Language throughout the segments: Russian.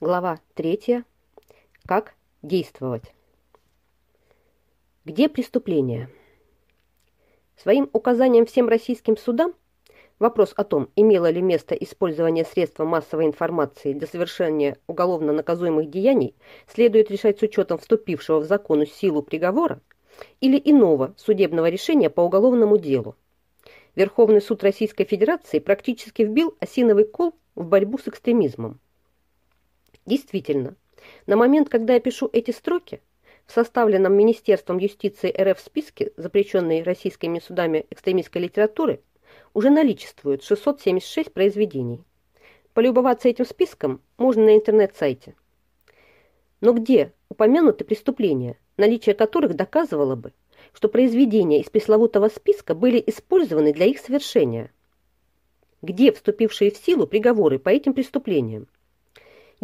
Глава 3. Как действовать? Где преступление? Своим указанием всем российским судам вопрос о том, имело ли место использование средства массовой информации для совершения уголовно наказуемых деяний, следует решать с учетом вступившего в закону силу приговора или иного судебного решения по уголовному делу. Верховный суд Российской Федерации практически вбил осиновый кол в борьбу с экстремизмом. Действительно, на момент, когда я пишу эти строки, в составленном Министерством юстиции РФ списке запрещенной российскими судами экстремистской литературы уже наличествует 676 произведений. Полюбоваться этим списком можно на интернет-сайте. Но где упомянуты преступления, наличие которых доказывало бы, что произведения из пресловутого списка были использованы для их совершения? Где вступившие в силу приговоры по этим преступлениям?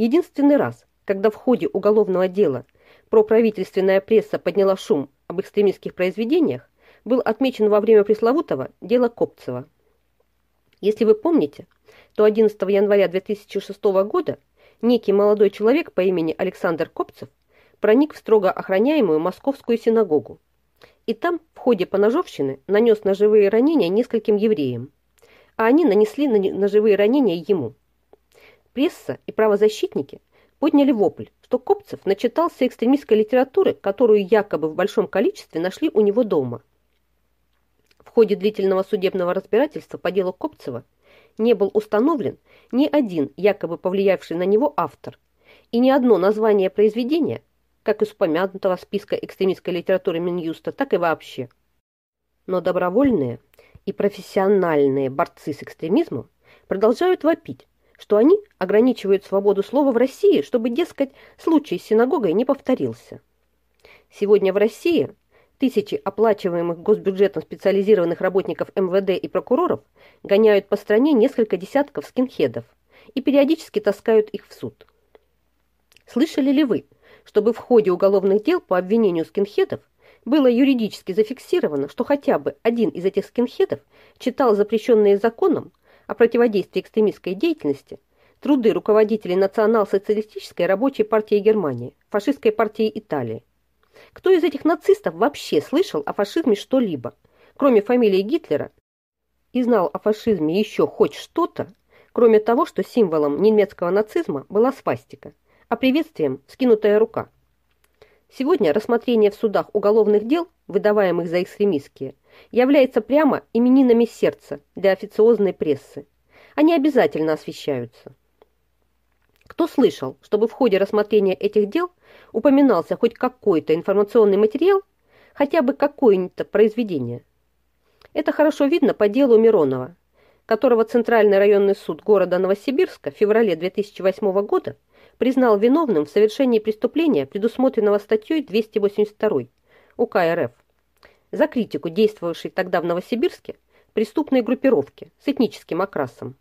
Единственный раз, когда в ходе уголовного дела проправительственная пресса подняла шум об экстремистских произведениях, был отмечен во время пресловутого дела Копцева. Если вы помните, то 11 января 2006 года некий молодой человек по имени Александр Копцев проник в строго охраняемую московскую синагогу. И там, в ходе поножовщины, нанес ножевые ранения нескольким евреям, а они нанесли ножевые ранения ему. Пресса и правозащитники подняли вопль, что Копцев начитался экстремистской литературы, которую якобы в большом количестве нашли у него дома. В ходе длительного судебного разбирательства по делу Копцева не был установлен ни один якобы повлиявший на него автор, и ни одно название произведения, как из упомянутого списка экстремистской литературы Минюста, так и вообще. Но добровольные и профессиональные борцы с экстремизмом продолжают вопить, что они ограничивают свободу слова в России, чтобы, дескать, случай с синагогой не повторился. Сегодня в России тысячи оплачиваемых госбюджетом специализированных работников МВД и прокуроров гоняют по стране несколько десятков скинхедов и периодически таскают их в суд. Слышали ли вы, чтобы в ходе уголовных дел по обвинению скинхедов было юридически зафиксировано, что хотя бы один из этих скинхедов читал запрещенные законом о противодействии экстремистской деятельности труды руководителей Национал-социалистической рабочей партии Германии, фашистской партии Италии. Кто из этих нацистов вообще слышал о фашизме что-либо, кроме фамилии Гитлера, и знал о фашизме еще хоть что-то, кроме того, что символом немецкого нацизма была свастика, а приветствием скинутая рука. Сегодня рассмотрение в судах уголовных дел, выдаваемых за экстремистские, является прямо именинами сердца для официозной прессы. Они обязательно освещаются. Кто слышал, чтобы в ходе рассмотрения этих дел упоминался хоть какой-то информационный материал, хотя бы какое-нибудь произведение? Это хорошо видно по делу Миронова, которого Центральный районный суд города Новосибирска в феврале 2008 года признал виновным в совершении преступления, предусмотренного статьей 282 УК РФ за критику действовавшей тогда в Новосибирске преступной группировки с этническим окрасом.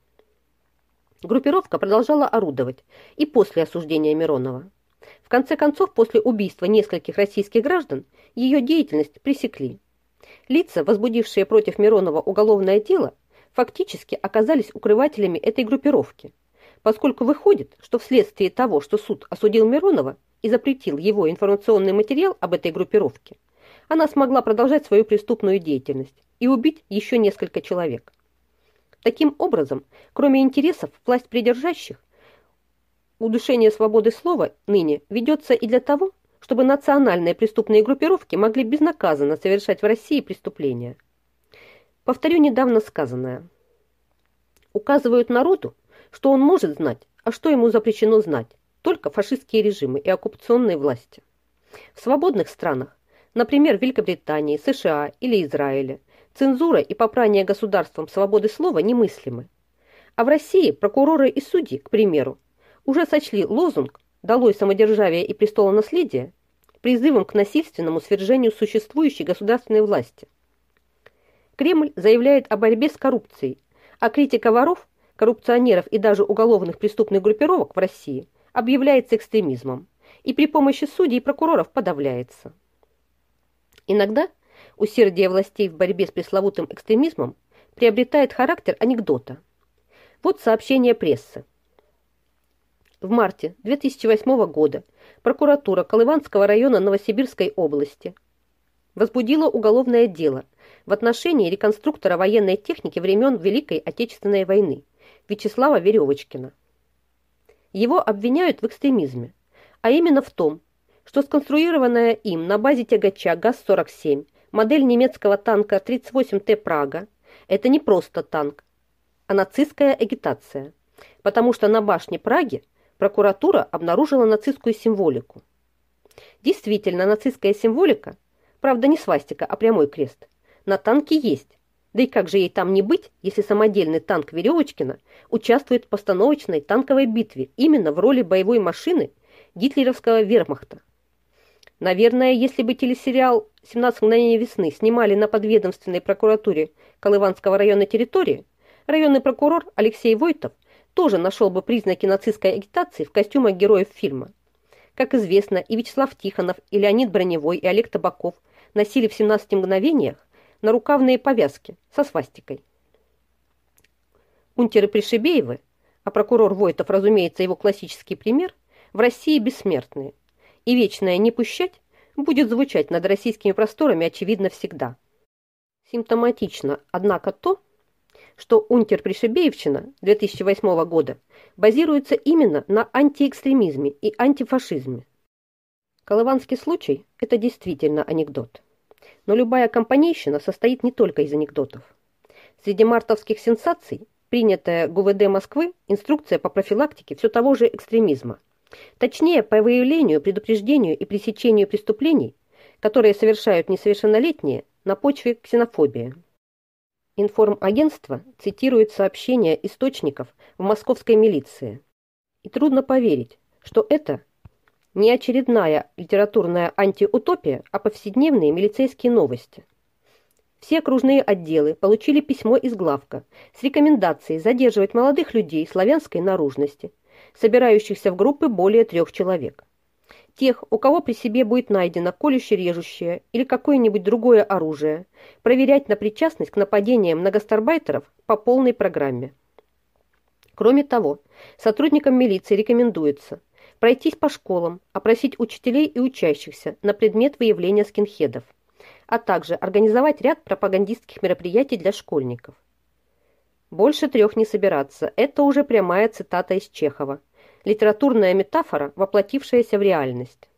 Группировка продолжала орудовать и после осуждения Миронова. В конце концов, после убийства нескольких российских граждан, ее деятельность пресекли. Лица, возбудившие против Миронова уголовное дело, фактически оказались укрывателями этой группировки, поскольку выходит, что вследствие того, что суд осудил Миронова и запретил его информационный материал об этой группировке, она смогла продолжать свою преступную деятельность и убить еще несколько человек. Таким образом, кроме интересов власть придержащих, удушение свободы слова ныне ведется и для того, чтобы национальные преступные группировки могли безнаказанно совершать в России преступления. Повторю недавно сказанное. Указывают народу, что он может знать, а что ему запрещено знать, только фашистские режимы и оккупационные власти. В свободных странах например, Великобритании, США или Израиле, цензура и попрание государством свободы слова немыслимы. А в России прокуроры и судьи, к примеру, уже сочли лозунг «Долой самодержавие и престолонаследие» призывом к насильственному свержению существующей государственной власти. Кремль заявляет о борьбе с коррупцией, а критика воров, коррупционеров и даже уголовных преступных группировок в России объявляется экстремизмом и при помощи судей и прокуроров подавляется. Иногда усердие властей в борьбе с пресловутым экстремизмом приобретает характер анекдота. Вот сообщение прессы. в марте 2008 года прокуратура Колыванского района Новосибирской области возбудила уголовное дело в отношении реконструктора военной техники времен Великой Отечественной войны Вячеслава Веревочкина. Его обвиняют в экстремизме, а именно в том, что сконструированная им на базе тягача ГАЗ-47 модель немецкого танка 38Т «Прага» – это не просто танк, а нацистская агитация, потому что на башне Праги прокуратура обнаружила нацистскую символику. Действительно, нацистская символика, правда не свастика, а прямой крест, на танке есть. Да и как же ей там не быть, если самодельный танк Веревочкина участвует в постановочной танковой битве именно в роли боевой машины гитлеровского вермахта. Наверное, если бы телесериал «17 мгновений весны» снимали на подведомственной прокуратуре Колыванского района территории, районный прокурор Алексей Войтов тоже нашел бы признаки нацистской агитации в костюмах героев фильма. Как известно, и Вячеслав Тихонов, и Леонид Броневой, и Олег Табаков носили в «17 мгновениях» нарукавные повязки со свастикой. Унтеры Пришибеевы, а прокурор Войтов, разумеется, его классический пример, в России бессмертные, и вечное «не пущать» будет звучать над российскими просторами, очевидно, всегда. Симптоматично, однако, то, что унтер-пришибеевщина 2008 года базируется именно на антиэкстремизме и антифашизме. Колыванский случай – это действительно анекдот. Но любая компанейщина состоит не только из анекдотов. Среди мартовских сенсаций принятая ГУВД Москвы инструкция по профилактике все того же экстремизма. Точнее, по выявлению, предупреждению и пресечению преступлений, которые совершают несовершеннолетние на почве ксенофобии. Информагентство цитирует сообщения источников в московской милиции. И трудно поверить, что это не очередная литературная антиутопия, а повседневные милицейские новости. Все окружные отделы получили письмо из главка с рекомендацией задерживать молодых людей славянской наружности, собирающихся в группы более трех человек. Тех, у кого при себе будет найдено колюще-режущее или какое-нибудь другое оружие, проверять на причастность к нападениям на гастарбайтеров по полной программе. Кроме того, сотрудникам милиции рекомендуется пройтись по школам, опросить учителей и учащихся на предмет выявления скинхедов, а также организовать ряд пропагандистских мероприятий для школьников. Больше трех не собираться – это уже прямая цитата из Чехова – литературная метафора, воплотившаяся в реальность.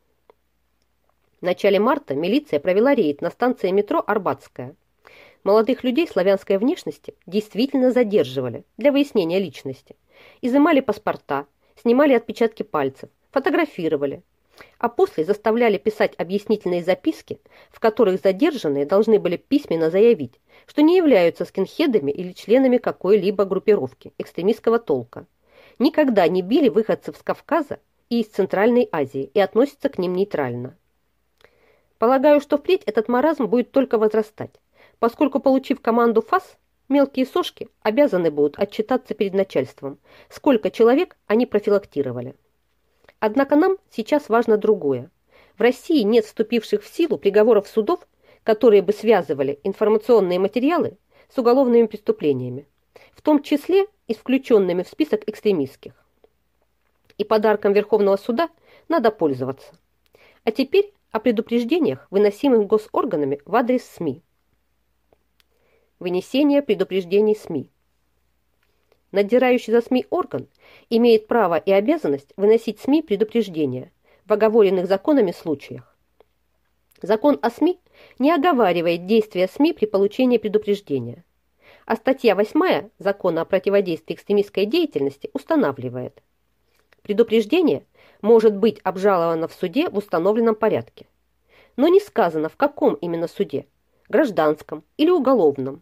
В начале марта милиция провела рейд на станции метро Арбатская. Молодых людей славянской внешности действительно задерживали для выяснения личности. Изымали паспорта, снимали отпечатки пальцев, фотографировали, а после заставляли писать объяснительные записки, в которых задержанные должны были письменно заявить, что не являются скинхедами или членами какой-либо группировки экстремистского толка никогда не били выходцев с Кавказа и из Центральной Азии и относятся к ним нейтрально. Полагаю, что впредь этот маразм будет только возрастать, поскольку, получив команду ФАС, мелкие сошки обязаны будут отчитаться перед начальством, сколько человек они профилактировали. Однако нам сейчас важно другое. В России нет вступивших в силу приговоров судов, которые бы связывали информационные материалы с уголовными преступлениями, в том числе и с включенными в список экстремистских. И подарком Верховного суда надо пользоваться. А теперь о предупреждениях, выносимых госорганами в адрес СМИ. Вынесение предупреждений СМИ. Надзирающий за СМИ орган имеет право и обязанность выносить СМИ предупреждения в оговоренных законами случаях. Закон о СМИ не оговаривает действия СМИ при получении предупреждения а статья 8 Закона о противодействии экстремистской деятельности устанавливает. Предупреждение может быть обжаловано в суде в установленном порядке. Но не сказано, в каком именно суде – гражданском или уголовном.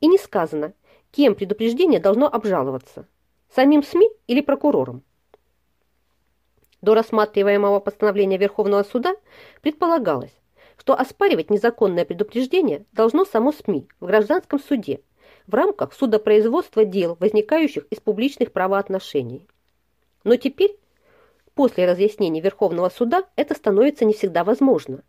И не сказано, кем предупреждение должно обжаловаться – самим СМИ или прокурором. До рассматриваемого постановления Верховного суда предполагалось, что оспаривать незаконное предупреждение должно само СМИ в гражданском суде в рамках судопроизводства дел, возникающих из публичных правоотношений. Но теперь, после разъяснений Верховного суда, это становится не всегда возможно.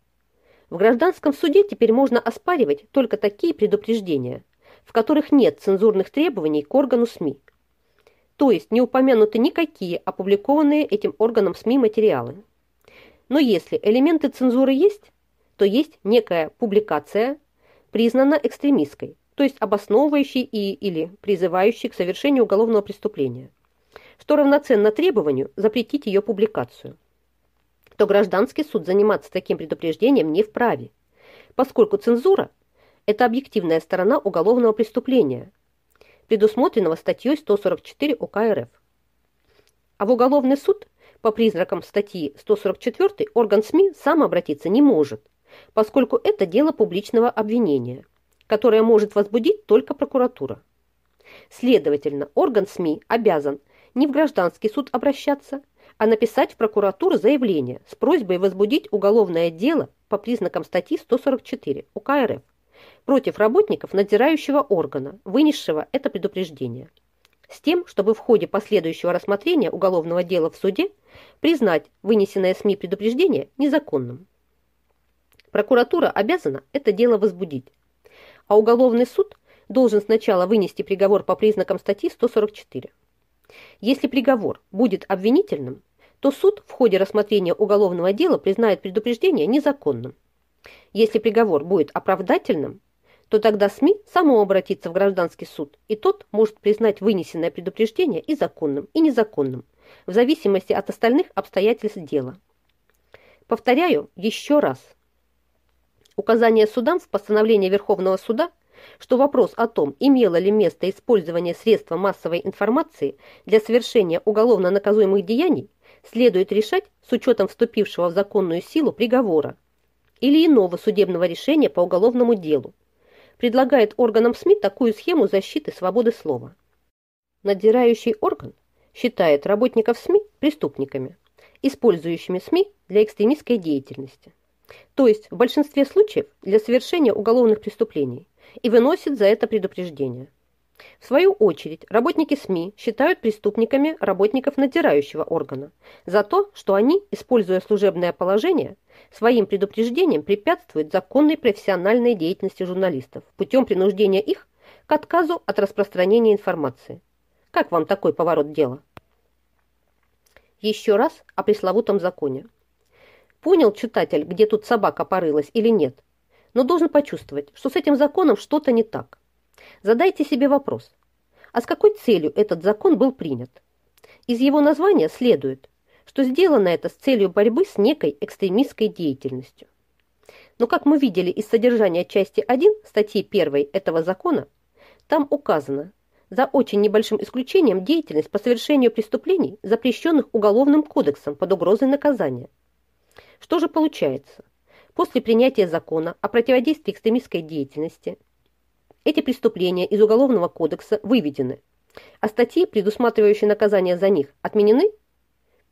В гражданском суде теперь можно оспаривать только такие предупреждения, в которых нет цензурных требований к органу СМИ. то есть не упомянуты никакие опубликованные этим органом СМИ материалы. Но если элементы цензуры есть, то есть некая публикация, признана экстремистской, то есть обосновывающей и или призывающей к совершению уголовного преступления, что равноценно требованию запретить ее публикацию, то гражданский суд заниматься таким предупреждением не вправе, поскольку цензура – это объективная сторона уголовного преступления, предусмотренного статьей 144 УК РФ. А в уголовный суд по признакам статьи 144 орган СМИ сам обратиться не может, поскольку это дело публичного обвинения, которое может возбудить только прокуратура. Следовательно, орган СМИ обязан не в гражданский суд обращаться, а написать в прокуратуру заявление с просьбой возбудить уголовное дело по признакам статьи 144 УК РФ против работников надзирающего органа, вынесшего это предупреждение, с тем, чтобы в ходе последующего рассмотрения уголовного дела в суде признать вынесенное СМИ предупреждение незаконным. Прокуратура обязана это дело возбудить, а уголовный суд должен сначала вынести приговор по признакам статьи 144. Если приговор будет обвинительным, то суд в ходе рассмотрения уголовного дела признает предупреждение незаконным. Если приговор будет оправдательным, то тогда СМИ само обратится в гражданский суд, и тот может признать вынесенное предупреждение и законным, и незаконным, в зависимости от остальных обстоятельств дела. Повторяю еще раз. Указание судам в постановлении Верховного суда – что вопрос о том, имело ли место использование средства массовой информации для совершения уголовно наказуемых деяний, следует решать с учетом вступившего в законную силу приговора или иного судебного решения по уголовному делу. Предлагает органам СМИ такую схему защиты свободы слова. Надзирающий орган считает работников СМИ преступниками, использующими СМИ для экстремистской деятельности. То есть в большинстве случаев для совершения уголовных преступлений и выносит за это предупреждение. В свою очередь, работники СМИ считают преступниками работников надзирающего органа за то, что они, используя служебное положение, своим предупреждением препятствуют законной профессиональной деятельности журналистов путем принуждения их к отказу от распространения информации. Как вам такой поворот дела? Еще раз о пресловутом законе. Понял читатель, где тут собака порылась или нет – но должен почувствовать, что с этим законом что-то не так. Задайте себе вопрос, а с какой целью этот закон был принят? Из его названия следует, что сделано это с целью борьбы с некой экстремистской деятельностью. Но как мы видели из содержания части 1 статьи 1 этого закона, там указано, за очень небольшим исключением деятельность по совершению преступлений, запрещенных Уголовным кодексом под угрозой наказания. Что же получается? После принятия закона о противодействии экстремистской деятельности эти преступления из Уголовного кодекса выведены, а статьи, предусматривающие наказание за них, отменены?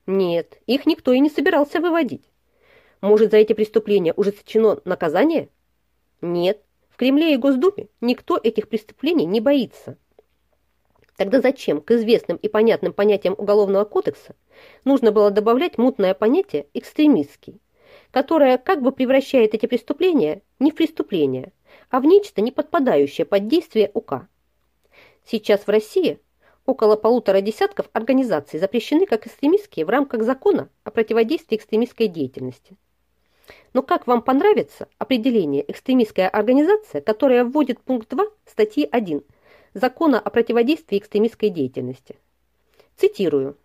Нет, их никто и не собирался выводить. Может, за эти преступления уже сочтено наказание? Нет, в Кремле и Госдуме никто этих преступлений не боится. Тогда зачем к известным и понятным понятиям Уголовного кодекса нужно было добавлять мутное понятие «экстремистский»? которая как бы превращает эти преступления не в преступления, а в нечто, не подпадающее под действие УК. Сейчас в России около полутора десятков организаций запрещены как экстремистские в рамках закона о противодействии экстремистской деятельности. Но как вам понравится определение экстремистская организация, которая вводит пункт 2 статьи 1 Закона о противодействии экстремистской деятельности? Цитирую.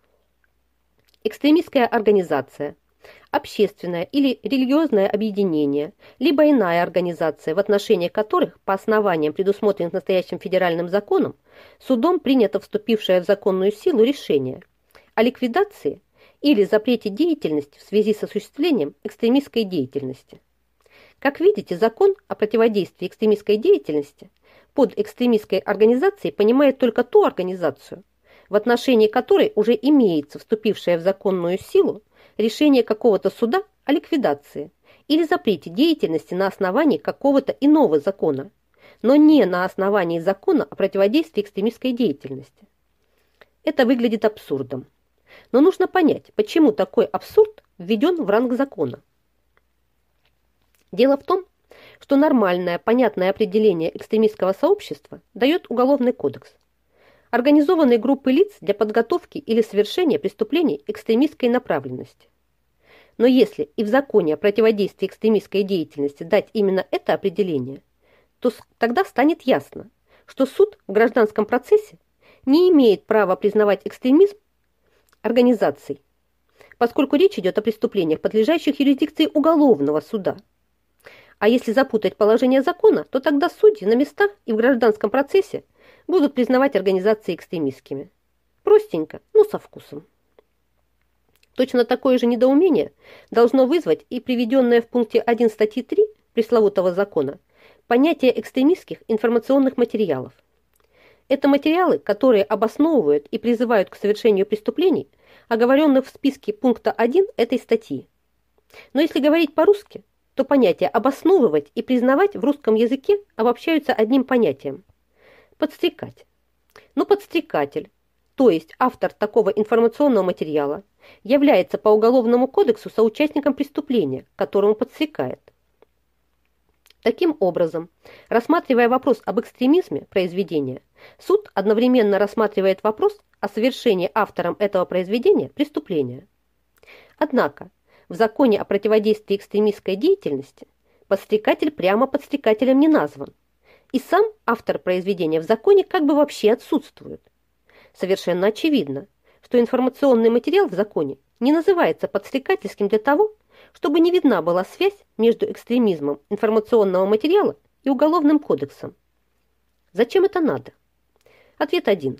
Экстремистская организация – общественное или религиозное объединение, либо иная организация, в отношении которых по основаниям, предусмотренных настоящим федеральным законом, судом принято вступившее в законную силу решение о ликвидации или запрете деятельности в связи с осуществлением экстремистской деятельности. Как видите, закон о противодействии экстремистской деятельности под экстремистской организацией понимает только ту организацию, в отношении которой уже имеется вступившая в законную силу решение какого-то суда о ликвидации или запрете деятельности на основании какого-то иного закона, но не на основании закона о противодействии экстремистской деятельности. Это выглядит абсурдом. Но нужно понять, почему такой абсурд введен в ранг закона. Дело в том, что нормальное, понятное определение экстремистского сообщества дает Уголовный кодекс. организованной группы лиц для подготовки или совершения преступлений экстремистской направленности. Но если и в законе о противодействии экстремистской деятельности дать именно это определение, то тогда станет ясно, что суд в гражданском процессе не имеет права признавать экстремизм организаций, поскольку речь идет о преступлениях, подлежащих юрисдикции уголовного суда. А если запутать положение закона, то тогда судьи на местах и в гражданском процессе будут признавать организации экстремистскими. Простенько, но со вкусом. Точно такое же недоумение должно вызвать и приведенное в пункте 1 статьи 3 пресловутого закона понятие экстремистских информационных материалов. Это материалы, которые обосновывают и призывают к совершению преступлений, оговоренных в списке пункта 1 этой статьи. Но если говорить по-русски, то понятия «обосновывать» и «признавать» в русском языке обобщаются одним понятием – «подстрекать». Но подстрекатель, то есть автор такого информационного материала, является по Уголовному кодексу соучастником преступления, которому подстрекает. Таким образом, рассматривая вопрос об экстремизме произведения, суд одновременно рассматривает вопрос о совершении автором этого произведения преступления. Однако, в законе о противодействии экстремистской деятельности подстрекатель прямо подстрекателем не назван, и сам автор произведения в законе как бы вообще отсутствует. Совершенно очевидно, что информационный материал в законе не называется подстрекательским для того, чтобы не видна была связь между экстремизмом информационного материала и Уголовным кодексом. Зачем это надо? Ответ один.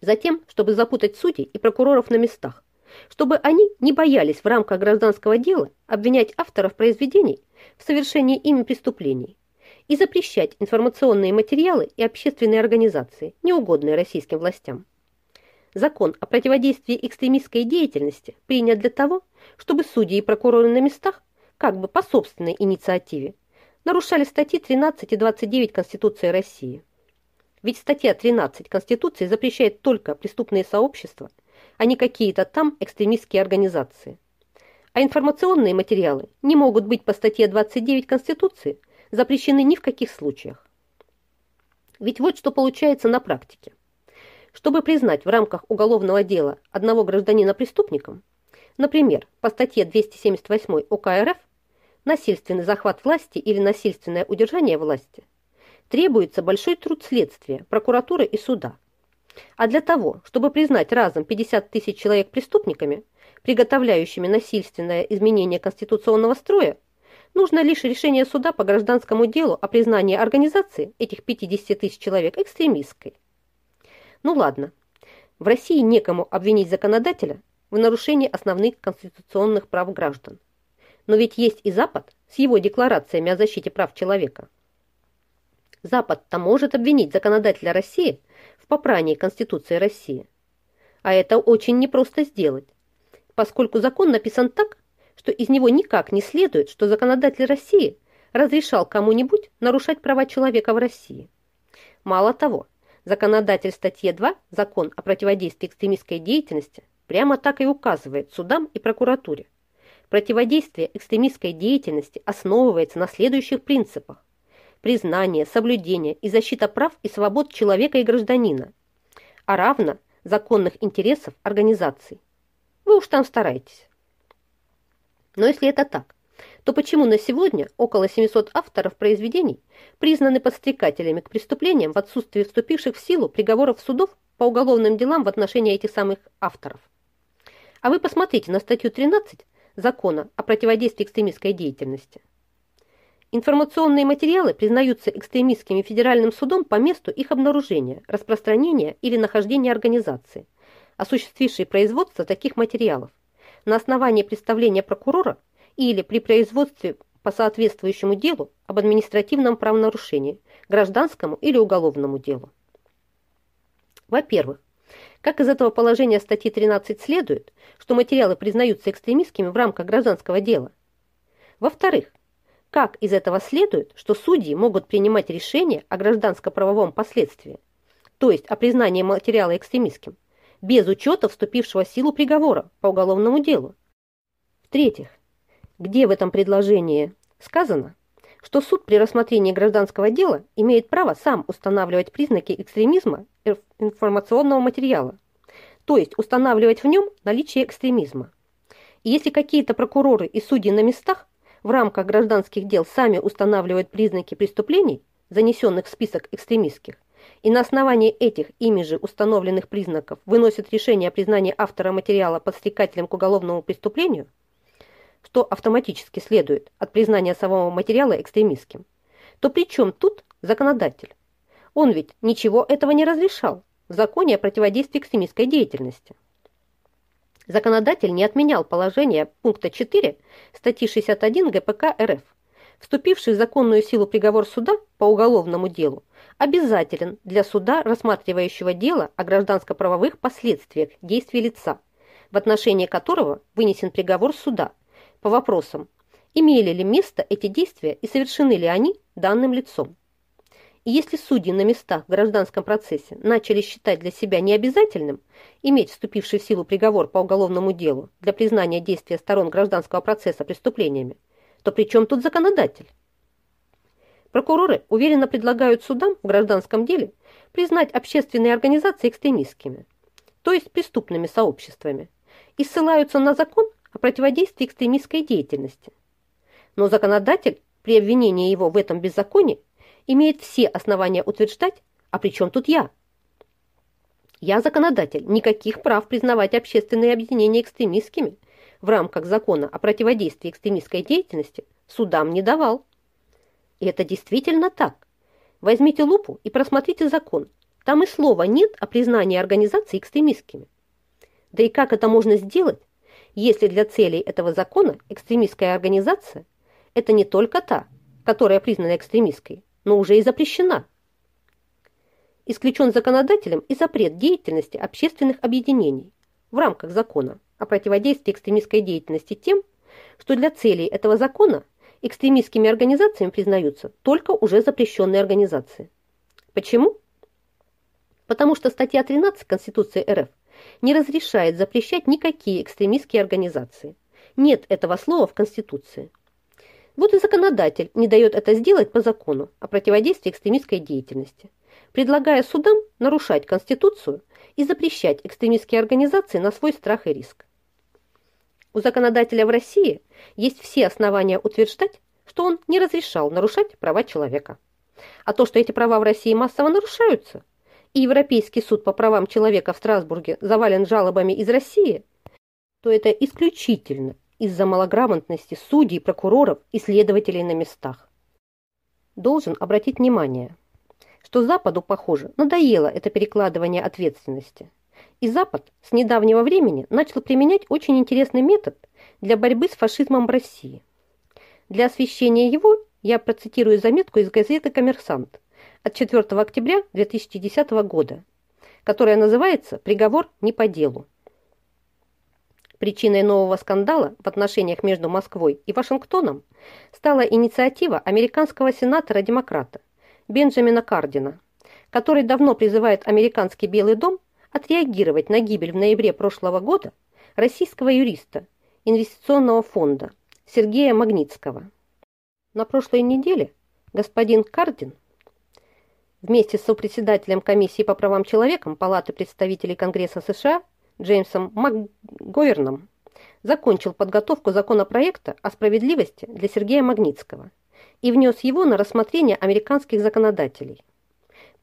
Затем, чтобы запутать судей и прокуроров на местах, чтобы они не боялись в рамках гражданского дела обвинять авторов произведений в совершении ими преступлений и запрещать информационные материалы и общественные организации, неугодные российским властям. Закон о противодействии экстремистской деятельности принят для того, чтобы судьи и прокуроры на местах, как бы по собственной инициативе, нарушали статьи 13 и 29 Конституции России. Ведь статья 13 Конституции запрещает только преступные сообщества, а не какие-то там экстремистские организации. А информационные материалы не могут быть по статье 29 Конституции запрещены ни в каких случаях. Ведь вот что получается на практике. Чтобы признать в рамках уголовного дела одного гражданина преступником, например, по статье 278 УК РФ «Насильственный захват власти или насильственное удержание власти», требуется большой труд следствия, прокуратуры и суда. А для того, чтобы признать разом 50 тысяч человек преступниками, приготовляющими насильственное изменение конституционного строя, нужно лишь решение суда по гражданскому делу о признании организации этих 50 тысяч человек экстремистской. Ну ладно, в России некому обвинить законодателя в нарушении основных конституционных прав граждан. Но ведь есть и Запад с его декларациями о защите прав человека. Запад-то может обвинить законодателя России в попрании Конституции России. А это очень непросто сделать, поскольку закон написан так, что из него никак не следует, что законодатель России разрешал кому-нибудь нарушать права человека в России. Мало того, Законодатель статье 2 «Закон о противодействии экстремистской деятельности» прямо так и указывает судам и прокуратуре. Противодействие экстремистской деятельности основывается на следующих принципах. Признание, соблюдение и защита прав и свобод человека и гражданина, а равно законных интересов организаций. Вы уж там старайтесь. Но если это так, то почему на сегодня около 700 авторов произведений признаны подстрекателями к преступлениям в отсутствии вступивших в силу приговоров судов по уголовным делам в отношении этих самых авторов? А вы посмотрите на статью 13 Закона о противодействии экстремистской деятельности. Информационные материалы признаются экстремистскими федеральным судом по месту их обнаружения, распространения или нахождения организации, осуществившей производство таких материалов, на основании представления прокурора или при производстве по соответствующему делу об административном правонарушении, гражданскому или уголовному делу. Во-первых, как из этого положения статьи 13 следует, что материалы признаются экстремистскими в рамках гражданского дела? Во-вторых, как из этого следует, что судьи могут принимать решения о гражданско-правовом последствии, то есть о признании материала экстремистским, без учета вступившего в силу приговора по уголовному делу? В-третьих, где в этом предложении сказано, что суд при рассмотрении гражданского дела имеет право сам устанавливать признаки экстремизма информационного материала, то есть устанавливать в нем наличие экстремизма. И если какие-то прокуроры и судьи на местах в рамках гражданских дел сами устанавливают признаки преступлений, занесенных в список экстремистских, и на основании этих ими же установленных признаков выносят решение о признании автора материала подстрекателем к уголовному преступлению, что автоматически следует от признания самого материала экстремистским, то при чем тут законодатель? Он ведь ничего этого не разрешал в законе о противодействии экстремистской деятельности. Законодатель не отменял положение пункта 4 статьи 61 ГПК РФ. Вступивший в законную силу приговор суда по уголовному делу обязателен для суда, рассматривающего дело о гражданско-правовых последствиях действий лица, в отношении которого вынесен приговор суда по вопросам, имели ли место эти действия и совершены ли они данным лицом. Если судьи на местах в гражданском процессе начали считать для себя необязательным иметь вступивший в силу приговор по уголовному делу для признания действия сторон гражданского процесса преступлениями, то при чем тут законодатель? Прокуроры уверенно предлагают судам в гражданском деле признать общественные организации экстремистскими, то есть преступными сообществами, и ссылаются на закон о противодействии экстремистской деятельности. Но законодатель при обвинении его в этом беззаконии имеет все основания утверждать, а при чем тут я? Я законодатель, никаких прав признавать общественные объединения экстремистскими в рамках закона о противодействии экстремистской деятельности судам не давал. И это действительно так. Возьмите лупу и просмотрите закон. Там и слова нет о признании организаций экстремистскими. Да и как это можно сделать, если для целей этого закона экстремистская организация – это не только та, которая признана экстремистской, но уже и запрещена. Исключен законодателем и запрет деятельности общественных объединений в рамках закона о противодействии экстремистской деятельности тем, что для целей этого закона экстремистскими организациями признаются только уже запрещенные организации. Почему? Потому что статья 13 Конституции РФ не разрешает запрещать никакие экстремистские организации. Нет этого слова в Конституции. Вот и законодатель не дает это сделать по закону о противодействии экстремистской деятельности, предлагая судам нарушать Конституцию и запрещать экстремистские организации на свой страх и риск. У законодателя в России есть все основания утверждать, что он не разрешал нарушать права человека. А то, что эти права в России массово нарушаются, и Европейский суд по правам человека в Страсбурге завален жалобами из России, то это исключительно из-за малограмотности судей, прокуроров и следователей на местах. Должен обратить внимание, что Западу, похоже, надоело это перекладывание ответственности. И Запад с недавнего времени начал применять очень интересный метод для борьбы с фашизмом в России. Для освещения его я процитирую заметку из газеты «Коммерсант» от 4 октября 2010 года, которая называется «Приговор не по делу». Причиной нового скандала в отношениях между Москвой и Вашингтоном стала инициатива американского сенатора-демократа Бенджамина Кардина, который давно призывает американский Белый дом отреагировать на гибель в ноябре прошлого года российского юриста инвестиционного фонда Сергея Магнитского. На прошлой неделе господин Кардин вместе с сопредседателем комиссии по правам человека Палаты представителей Конгресса США Джеймсом МакГоверном закончил подготовку законопроекта о справедливости для Сергея Магнитского и внес его на рассмотрение американских законодателей.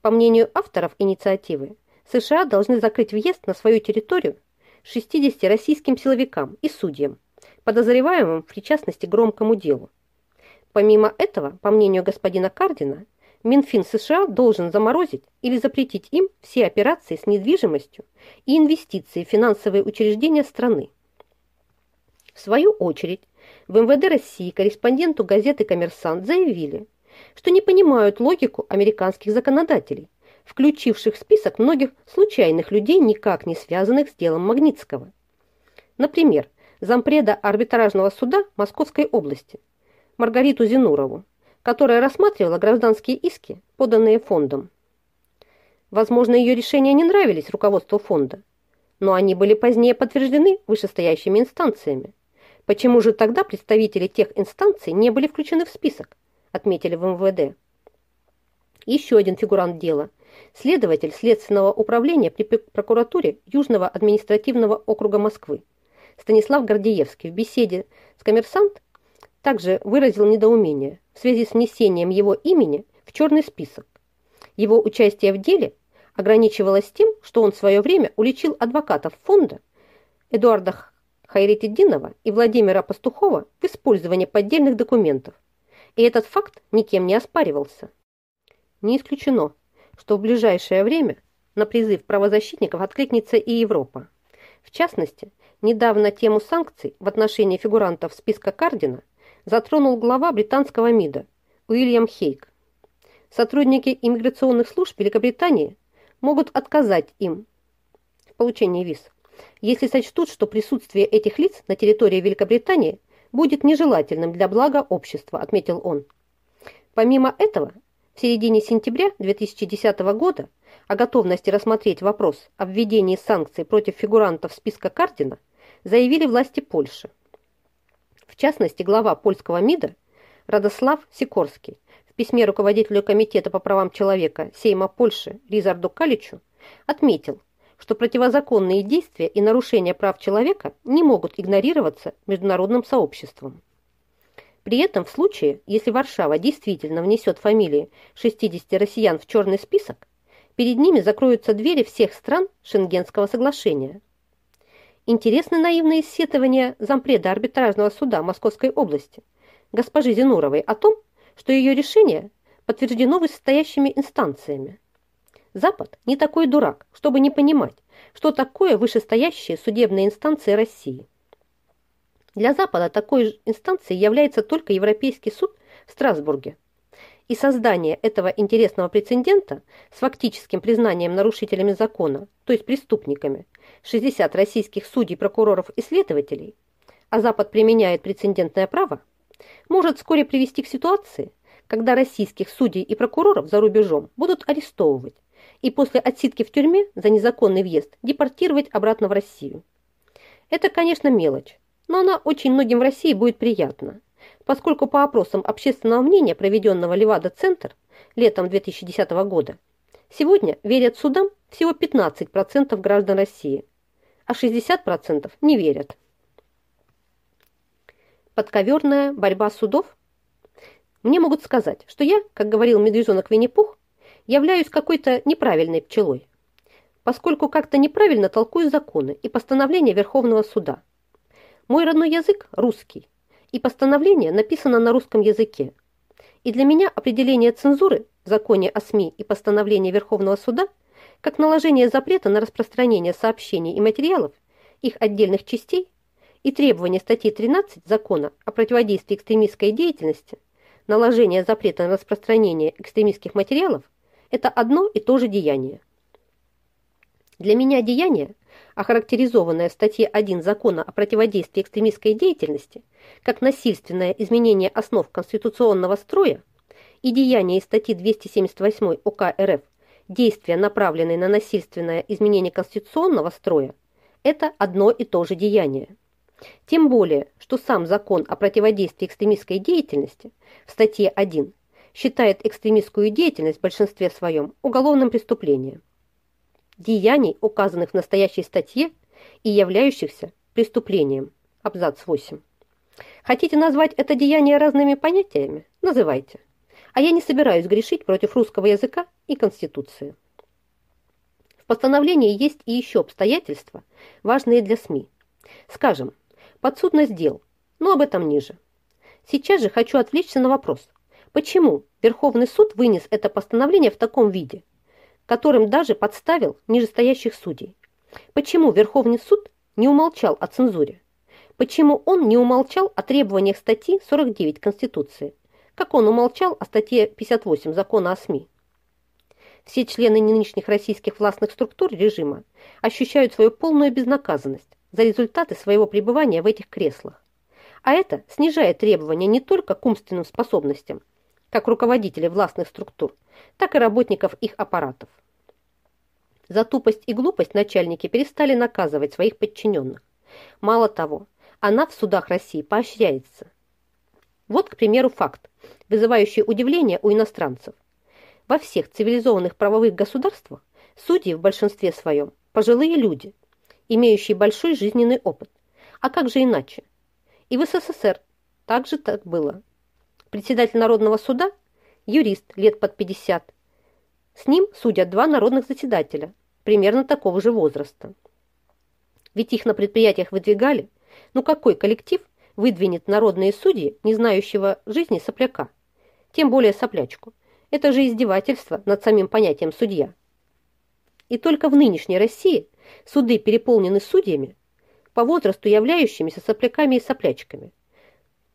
По мнению авторов инициативы, США должны закрыть въезд на свою территорию 60 российским силовикам и судьям, подозреваемым в причастности к громкому делу. Помимо этого, по мнению господина Кардина, Минфин США должен заморозить или запретить им все операции с недвижимостью и инвестиции в финансовые учреждения страны. В свою очередь, в МВД России корреспонденту газеты «Коммерсант» заявили, что не понимают логику американских законодателей, включивших в список многих случайных людей, никак не связанных с делом Магнитского. Например, зампреда арбитражного суда Московской области Маргариту Зинурову, которая рассматривала гражданские иски, поданные фондом. Возможно, ее решения не нравились руководству фонда, но они были позднее подтверждены вышестоящими инстанциями. Почему же тогда представители тех инстанций не были включены в список, отметили в МВД. Еще один фигурант дела следователь Следственного управления при прокуратуре Южного административного округа Москвы Станислав Гордеевский в беседе с коммерсант также выразил недоумение в связи с внесением его имени в черный список. Его участие в деле ограничивалось тем, что он в свое время уличил адвокатов фонда Эдуарда Хайретиддинова и Владимира Пастухова в использовании поддельных документов, и этот факт никем не оспаривался. Не исключено, что в ближайшее время на призыв правозащитников откликнется и Европа. В частности, недавно тему санкций в отношении фигурантов списка Кардина затронул глава британского МИДа Уильям Хейк. Сотрудники иммиграционных служб Великобритании могут отказать им в получении виз, если сочтут, что присутствие этих лиц на территории Великобритании будет нежелательным для блага общества, отметил он. Помимо этого, в середине сентября 2010 года о готовности рассмотреть вопрос о введении санкций против фигурантов списка Кардина заявили власти Польши. В частности, глава польского МИДа Радослав Сикорский в письме руководителю Комитета по правам человека Сейма Польши Ризарду Каличу отметил, что противозаконные действия и нарушения прав человека не могут игнорироваться международным сообществом. При этом в случае, если Варшава действительно внесет фамилии 60 россиян в черный список, перед ними закроются двери всех стран Шенгенского соглашения. Интересны наивные исследования зампреда арбитражного суда Московской области госпожи Зинуровой о том, что ее решение подтверждено вышестоящими инстанциями. Запад не такой дурак, чтобы не понимать, что такое вышестоящие судебные инстанции России. Для Запада такой инстанцией является только Европейский суд в Страсбурге. И создание этого интересного прецедента с фактическим признанием нарушителями закона, то есть преступниками, 60 российских судей, прокуроров и следователей, а Запад применяет прецедентное право, может вскоре привести к ситуации, когда российских судей и прокуроров за рубежом будут арестовывать и после отсидки в тюрьме за незаконный въезд депортировать обратно в Россию. Это, конечно, мелочь, но она очень многим в России будет приятна, поскольку по опросам общественного мнения, проведенного Левада-центр летом 2010 года, сегодня верят судам всего 15% граждан России, а 60% не верят. Подковерная борьба судов? Мне могут сказать, что я, как говорил медвежонок Винни-Пух, являюсь какой-то неправильной пчелой, поскольку как-то неправильно толкую законы и постановления Верховного суда. Мой родной язык – русский, и постановление написано на русском языке. И для меня определение цензуры в законе о СМИ и постановление Верховного суда как наложение запрета на распространение сообщений и материалов, их отдельных частей и требования статьи 13 Закона о противодействии экстремистской деятельности, наложение запрета на распространение экстремистских материалов – это одно и то же деяние. Для меня деяние, охарактеризованное в статье 1 Закона о противодействии экстремистской деятельности как насильственное изменение основ конституционного строя и деяние из статьи 278 УК РФ действия, направленные на насильственное изменение конституционного строя, это одно и то же деяние. Тем более, что сам закон о противодействии экстремистской деятельности в статье 1 считает экстремистскую деятельность в большинстве своем уголовным преступлением. Деяний, указанных в настоящей статье и являющихся преступлением. Абзац 8. Хотите назвать это деяние разными понятиями? Называйте. А я не собираюсь грешить против русского языка и Конституции. В постановлении есть и еще обстоятельства, важные для СМИ. Скажем, подсудность дел, но об этом ниже. Сейчас же хочу отвлечься на вопрос, почему Верховный суд вынес это постановление в таком виде, которым даже подставил нижестоящих судей? Почему Верховный суд не умолчал о цензуре? Почему он не умолчал о требованиях статьи 49 Конституции, как он умолчал о статье 58 Закона о СМИ? Все члены нынешних российских властных структур режима ощущают свою полную безнаказанность, за результаты своего пребывания в этих креслах. А это снижает требования не только к умственным способностям, как руководителей властных структур, так и работников их аппаратов. За тупость и глупость начальники перестали наказывать своих подчиненных. Мало того, она в судах России поощряется. Вот, к примеру, факт, вызывающий удивление у иностранцев. Во всех цивилизованных правовых государствах судьи в большинстве своем пожилые люди, имеющие большой жизненный опыт. А как же иначе? И в СССР также так было. Председатель Народного суда – юрист лет под 50. С ним судят два народных заседателя, примерно такого же возраста. Ведь их на предприятиях выдвигали. Ну какой коллектив выдвинет народные судьи, не знающего жизни сопляка? Тем более соплячку. Это же издевательство над самим понятием судья. И только в нынешней России суды переполнены судьями, по возрасту являющимися сопляками и соплячками.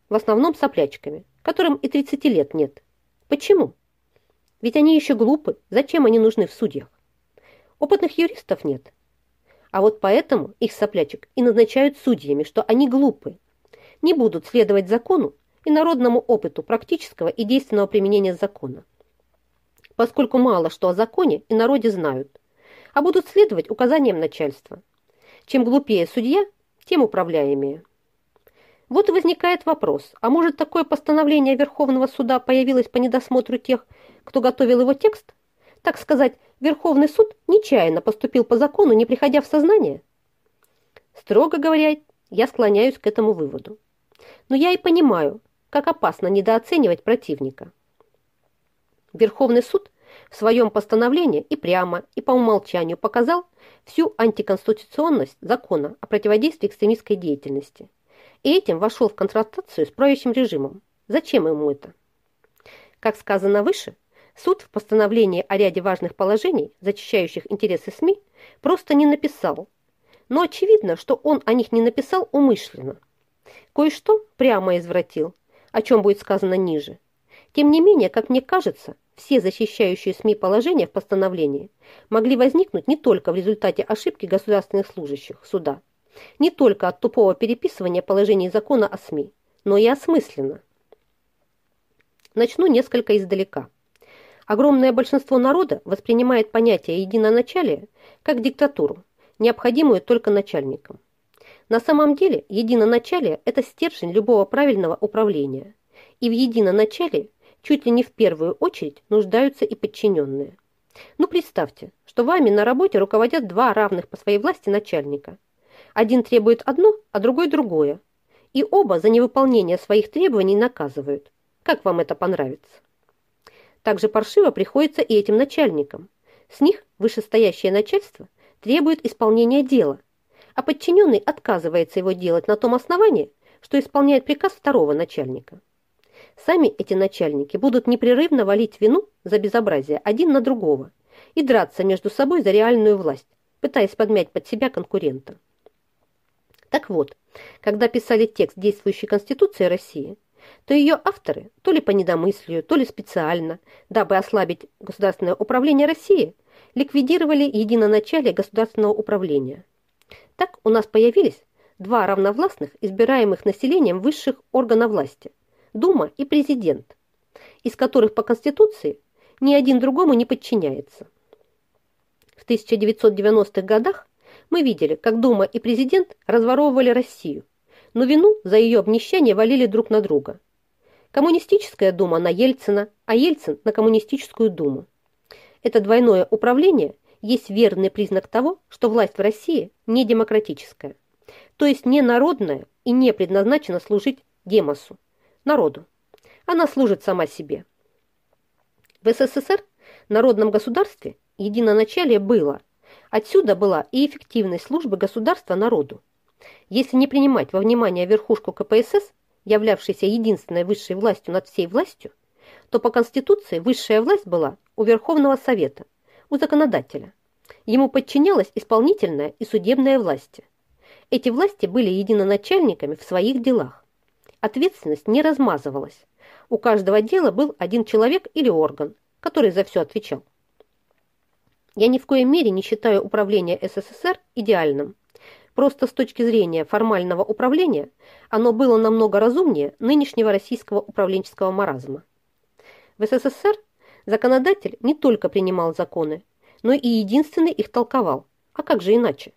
В основном соплячками, которым и 30 лет нет. Почему? Ведь они еще глупы. Зачем они нужны в судьях? Опытных юристов нет. А вот поэтому их соплячек и назначают судьями, что они глупы. Не будут следовать закону и народному опыту практического и действенного применения закона. Поскольку мало что о законе и народе знают, а будут следовать указаниям начальства. Чем глупее судья, тем управляемее. Вот и возникает вопрос, а может такое постановление Верховного суда появилось по недосмотру тех, кто готовил его текст? Так сказать, Верховный суд нечаянно поступил по закону, не приходя в сознание? Строго говоря, я склоняюсь к этому выводу. Но я и понимаю, как опасно недооценивать противника. Верховный суд в своем постановлении и прямо, и по умолчанию показал всю антиконституционность закона о противодействии экстремистской деятельности – и этим вошел в конфронтацию с правящим режимом. Зачем ему это? Как сказано выше, суд в постановлении о ряде важных положений, защищающих интересы СМИ, просто не написал. Но очевидно, что он о них не написал умышленно. Кое-что прямо извратил, о чем будет сказано ниже. Тем не менее, как мне кажется, все защищающие СМИ положения в постановлении могли возникнуть не только в результате ошибки государственных служащих суда, не только от тупого переписывания положений закона о СМИ, но и осмысленно. Начну несколько издалека. Огромное большинство народа воспринимает понятие единоначалия как диктатуру, необходимую только начальникам. На самом деле единоначалие – это стержень любого правильного управления, и в единоначалии чуть ли не в первую очередь нуждаются и подчиненные. Ну представьте, что вами на работе руководят два равных по своей власти начальника – один требует одно, а другой другое. И оба за невыполнение своих требований наказывают. Как вам это понравится? Также паршиво приходится и этим начальникам. С них вышестоящее начальство требует исполнения дела, а подчиненный отказывается его делать на том основании, что исполняет приказ второго начальника. Сами эти начальники будут непрерывно валить вину за безобразие один на другого и драться между собой за реальную власть, пытаясь подмять под себя конкурента. Так вот, когда писали текст действующей Конституции России, то ее авторы, то ли по недомыслию, то ли специально, дабы ослабить государственное управление России, ликвидировали единоначалие государственного управления. Так у нас появились два равновластных, избираемых населением высших органов власти – Дума и президент, из которых по Конституции ни один другому не подчиняется. В 1990-х годах мы видели, как Дума и президент разворовывали Россию, но вину за ее обнищание валили друг на друга. Коммунистическая дума на Ельцина, а Ельцин на коммунистическую думу. Это двойное управление есть верный признак того, что власть в России не демократическая, то есть не народная и не предназначена служить демосу, народу. Она служит сама себе. В СССР, народном государстве, единоначалие было, Отсюда была и эффективность службы государства народу. Если не принимать во внимание верхушку КПСС, являвшейся единственной высшей властью над всей властью, то по Конституции высшая власть была у Верховного Совета, у законодателя. Ему подчинялась исполнительная и судебная власти. Эти власти были единоначальниками в своих делах. Ответственность не размазывалась. У каждого дела был один человек или орган, который за все отвечал. Я ни в коей мере не считаю управление СССР идеальным. Просто с точки зрения формального управления оно было намного разумнее нынешнего российского управленческого маразма. В СССР законодатель не только принимал законы, но и единственный их толковал. А как же иначе?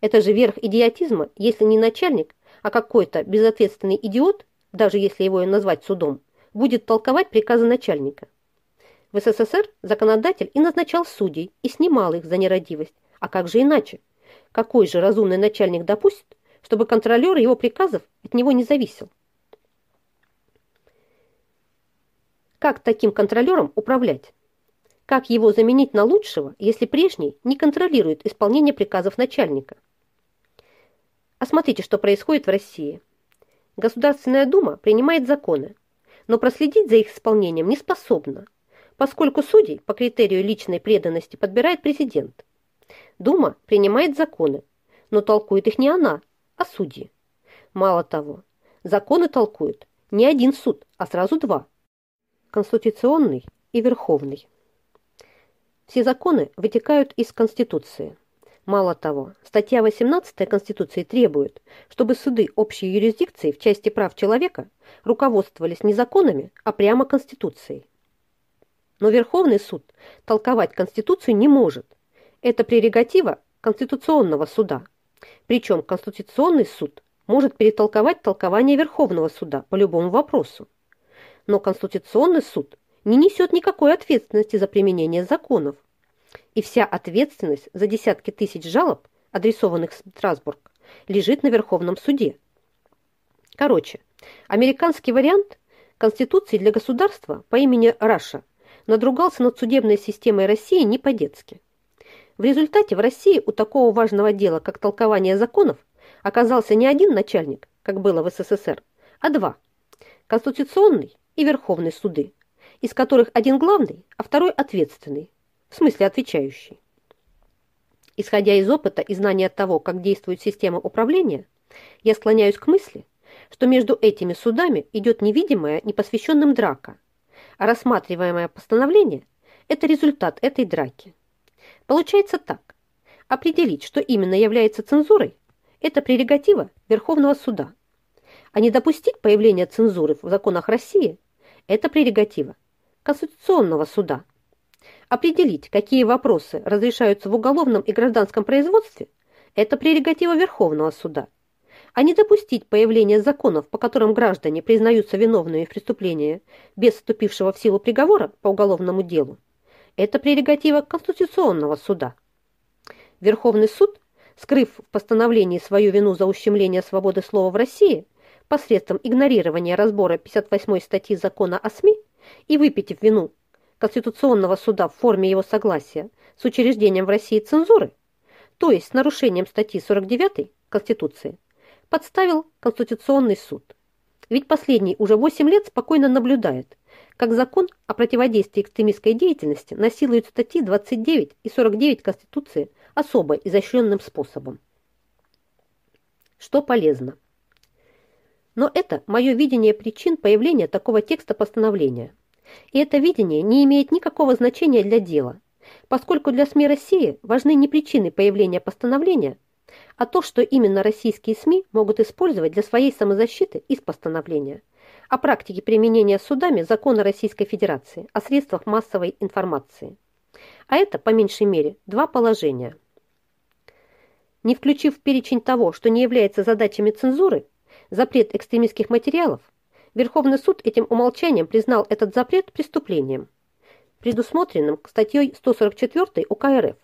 Это же верх идиотизма, если не начальник, а какой-то безответственный идиот, даже если его и назвать судом, будет толковать приказы начальника. В СССР законодатель и назначал судей, и снимал их за нерадивость. А как же иначе? Какой же разумный начальник допустит, чтобы контролер его приказов от него не зависел? Как таким контролером управлять? Как его заменить на лучшего, если прежний не контролирует исполнение приказов начальника? А смотрите, что происходит в России. Государственная Дума принимает законы, но проследить за их исполнением не способна, поскольку судей по критерию личной преданности подбирает президент. Дума принимает законы, но толкует их не она, а судьи. Мало того, законы толкуют не один суд, а сразу два – Конституционный и Верховный. Все законы вытекают из Конституции. Мало того, статья 18 Конституции требует, чтобы суды общей юрисдикции в части прав человека руководствовались не законами, а прямо Конституцией. Но Верховный суд толковать Конституцию не может. Это прерогатива Конституционного суда. Причем Конституционный суд может перетолковать толкование Верховного суда по любому вопросу. Но Конституционный суд не несет никакой ответственности за применение законов. И вся ответственность за десятки тысяч жалоб, адресованных в Страсбург, лежит на Верховном суде. Короче, американский вариант Конституции для государства по имени Раша надругался над судебной системой России не по-детски. В результате в России у такого важного дела, как толкование законов, оказался не один начальник, как было в СССР, а два – Конституционный и Верховный суды, из которых один главный, а второй ответственный, в смысле отвечающий. Исходя из опыта и знания того, как действует система управления, я склоняюсь к мысли, что между этими судами идет невидимая непосвященным драка, а рассматриваемое постановление – это результат этой драки. Получается так. Определить, что именно является цензурой – это прерогатива Верховного суда. А не допустить появления цензуры в законах России – это прерогатива Конституционного суда. Определить, какие вопросы разрешаются в уголовном и гражданском производстве – это прерогатива Верховного суда. А не допустить появления законов, по которым граждане признаются виновными в преступлении без вступившего в силу приговора по уголовному делу – это прерогатива Конституционного суда. Верховный суд, скрыв в постановлении свою вину за ущемление свободы слова в России посредством игнорирования разбора 58 статьи закона о СМИ, и выпитив вину Конституционного суда в форме его согласия с учреждением в России цензуры, то есть с нарушением статьи 49 Конституции, подставил Конституционный суд. Ведь последний уже 8 лет спокойно наблюдает, как закон о противодействии экстремистской деятельности насилует статьи 29 и 49 Конституции особо изощренным способом. Что полезно? Но это мое видение причин появления такого текста постановления. И это видение не имеет никакого значения для дела, поскольку для СМИ России важны не причины появления постановления, а то, что именно российские СМИ могут использовать для своей самозащиты из постановления, о практике применения судами закона Российской Федерации о средствах массовой информации. А это, по меньшей мере, два положения. Не включив в перечень того, что не является задачами цензуры, запрет экстремистских материалов, Верховный суд этим умолчанием признал этот запрет преступлением, предусмотренным статьей 144 УК РФ,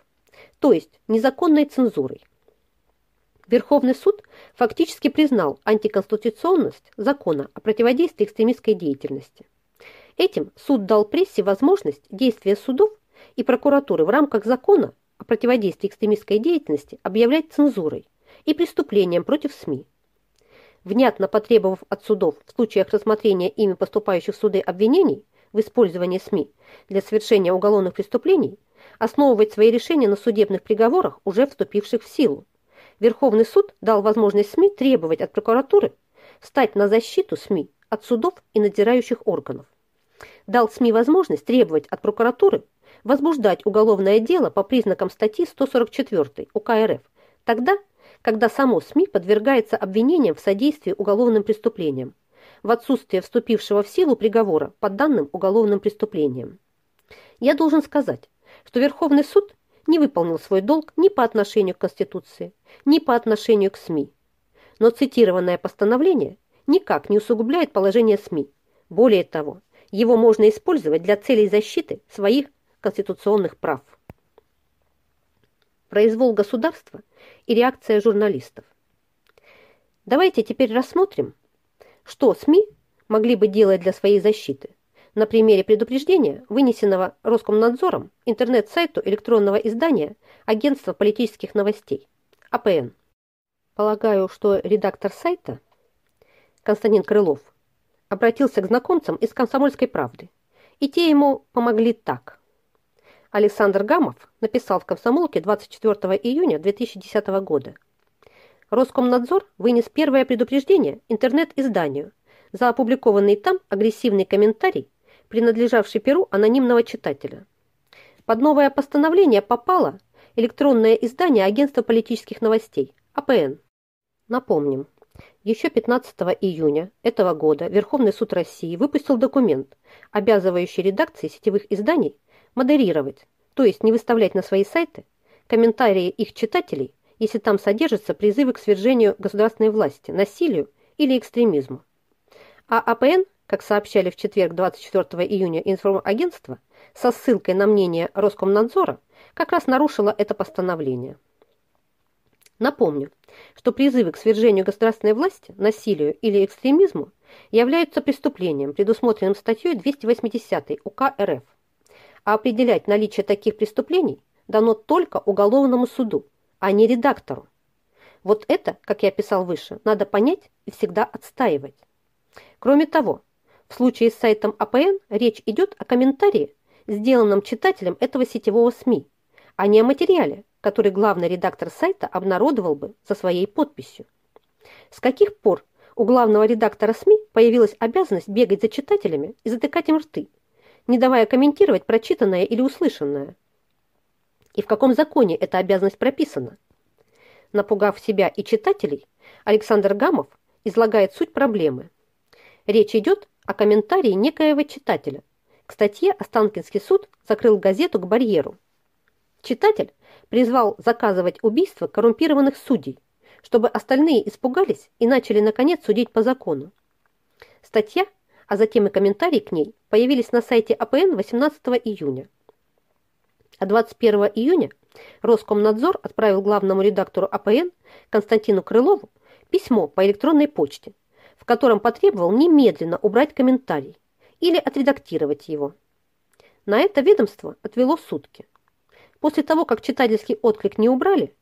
то есть незаконной цензурой. Верховный суд фактически признал антиконституционность закона о противодействии экстремистской деятельности. Этим суд дал прессе возможность действия судов и прокуратуры в рамках закона о противодействии экстремистской деятельности объявлять цензурой и преступлением против СМИ внятно потребовав от судов в случаях рассмотрения ими поступающих в суды обвинений в использовании СМИ для совершения уголовных преступлений, основывать свои решения на судебных приговорах, уже вступивших в силу. Верховный суд дал возможность СМИ требовать от прокуратуры стать на защиту СМИ от судов и надзирающих органов. Дал СМИ возможность требовать от прокуратуры возбуждать уголовное дело по признакам статьи 144 УК РФ тогда, когда само СМИ подвергается обвинениям в содействии уголовным преступлениям, в отсутствие вступившего в силу приговора по данным уголовным преступлениям. Я должен сказать, что Верховный суд не выполнил свой долг ни по отношению к Конституции, ни по отношению к СМИ. Но цитированное постановление никак не усугубляет положение СМИ. Более того, его можно использовать для целей защиты своих конституционных прав. Произвол государства и реакция журналистов. Давайте теперь рассмотрим, что СМИ могли бы делать для своей защиты на примере предупреждения, вынесенного Роскомнадзором интернет-сайту электронного издания Агентства политических новостей, АПН. Полагаю, что редактор сайта Константин Крылов обратился к знакомцам из «Комсомольской правды», и те ему помогли так. Александр Гамов написал в «Комсомолке» 24 июня 2010 года – Роскомнадзор вынес первое предупреждение интернет-изданию за опубликованный там агрессивный комментарий, принадлежавший перу анонимного читателя. Под новое постановление попало электронное издание Агентства политических новостей, АПН. Напомним, еще 15 июня этого года Верховный суд России выпустил документ, обязывающий редакции сетевых изданий модерировать, то есть не выставлять на свои сайты комментарии их читателей если там содержатся призывы к свержению государственной власти, насилию или экстремизму. А АПН, как сообщали в четверг 24 июня информагентство, со ссылкой на мнение Роскомнадзора, как раз нарушило это постановление. Напомню, что призывы к свержению государственной власти, насилию или экстремизму являются преступлением, предусмотренным статьей 280 УК РФ. А определять наличие таких преступлений дано только уголовному суду, а не редактору. Вот это, как я писал выше, надо понять и всегда отстаивать. Кроме того, в случае с сайтом АПН речь идет о комментарии, сделанном читателем этого сетевого СМИ, а не о материале, который главный редактор сайта обнародовал бы со своей подписью. С каких пор у главного редактора СМИ появилась обязанность бегать за читателями и затыкать им рты, не давая комментировать прочитанное или услышанное? И в каком законе эта обязанность прописана? Напугав себя и читателей, Александр Гамов излагает суть проблемы. Речь идет о комментарии некоего читателя. К статье Останкинский суд закрыл газету к барьеру. Читатель призвал заказывать убийство коррумпированных судей, чтобы остальные испугались и начали, наконец, судить по закону. Статья, а затем и комментарии к ней появились на сайте АПН 18 июня. А 21 июня Роскомнадзор отправил главному редактору АПН Константину Крылову письмо по электронной почте, в котором потребовал немедленно убрать комментарий или отредактировать его. На это ведомство отвело сутки. После того, как читательский отклик не убрали,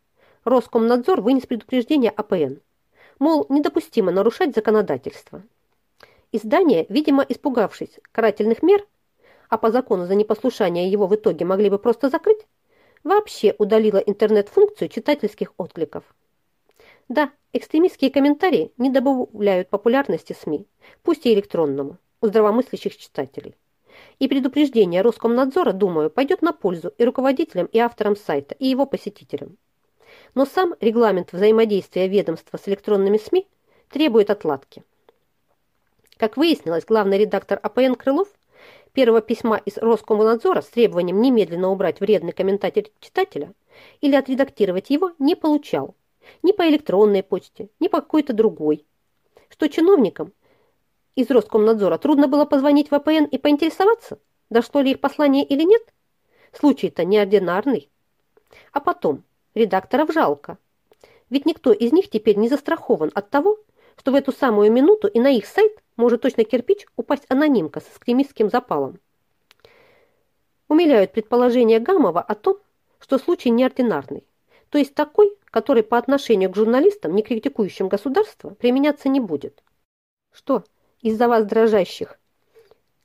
Роскомнадзор вынес предупреждение АПН, мол, недопустимо нарушать законодательство. Издание, видимо, испугавшись карательных мер, а по закону за непослушание его в итоге могли бы просто закрыть, вообще удалила интернет-функцию читательских откликов. Да, экстремистские комментарии не добавляют популярности СМИ, пусть и электронному, у здравомыслящих читателей. И предупреждение Роскомнадзора, думаю, пойдет на пользу и руководителям, и авторам сайта, и его посетителям. Но сам регламент взаимодействия ведомства с электронными СМИ требует отладки. Как выяснилось, главный редактор АПН Крылов первого письма из Роскомнадзора с требованием немедленно убрать вредный комментарий читателя или отредактировать его не получал. Ни по электронной почте, ни по какой-то другой. Что чиновникам из Роскомнадзора трудно было позвонить в АПН и поинтересоваться, дошло ли их послание или нет? Случай-то неординарный. А потом, редакторов жалко. Ведь никто из них теперь не застрахован от того, что в эту самую минуту и на их сайт может точно кирпич упасть анонимка с экстремистским запалом. Умиляют предположения Гамова о том, что случай неординарный, то есть такой, который по отношению к журналистам, не критикующим государство, применяться не будет. Что, из-за вас дрожащих,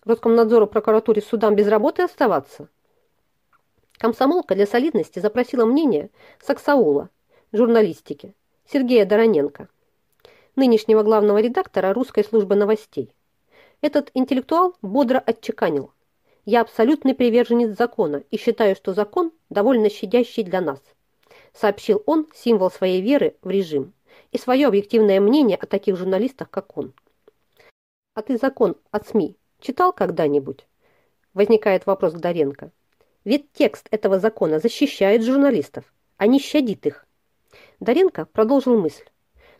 Роскомнадзору, прокуратуре, судам без работы оставаться? Комсомолка для солидности запросила мнение Саксаула, журналистики, Сергея Дороненко нынешнего главного редактора русской службы новостей. Этот интеллектуал бодро отчеканил. «Я абсолютный приверженец закона и считаю, что закон довольно щадящий для нас», сообщил он символ своей веры в режим и свое объективное мнение о таких журналистах, как он. «А ты закон от СМИ читал когда-нибудь?» Возникает вопрос к Доренко. Ведь текст этого закона защищает журналистов, а не щадит их. Доренко продолжил мысль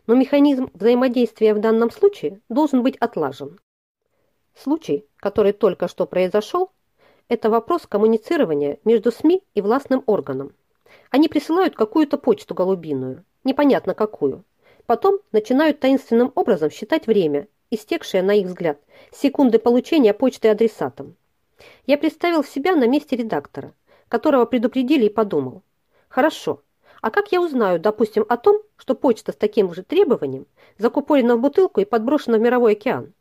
но механизм взаимодействия в данном случае должен быть отлажен. Случай, который только что произошел, это вопрос коммуницирования между СМИ и властным органом. Они присылают какую-то почту голубиную, непонятно какую. Потом начинают таинственным образом считать время, истекшее, на их взгляд, секунды получения почты адресатом. Я представил себя на месте редактора, которого предупредили и подумал. Хорошо, а как я узнаю, допустим, о том, что почта с таким же требованием закупорена в бутылку и подброшена в мировой океан?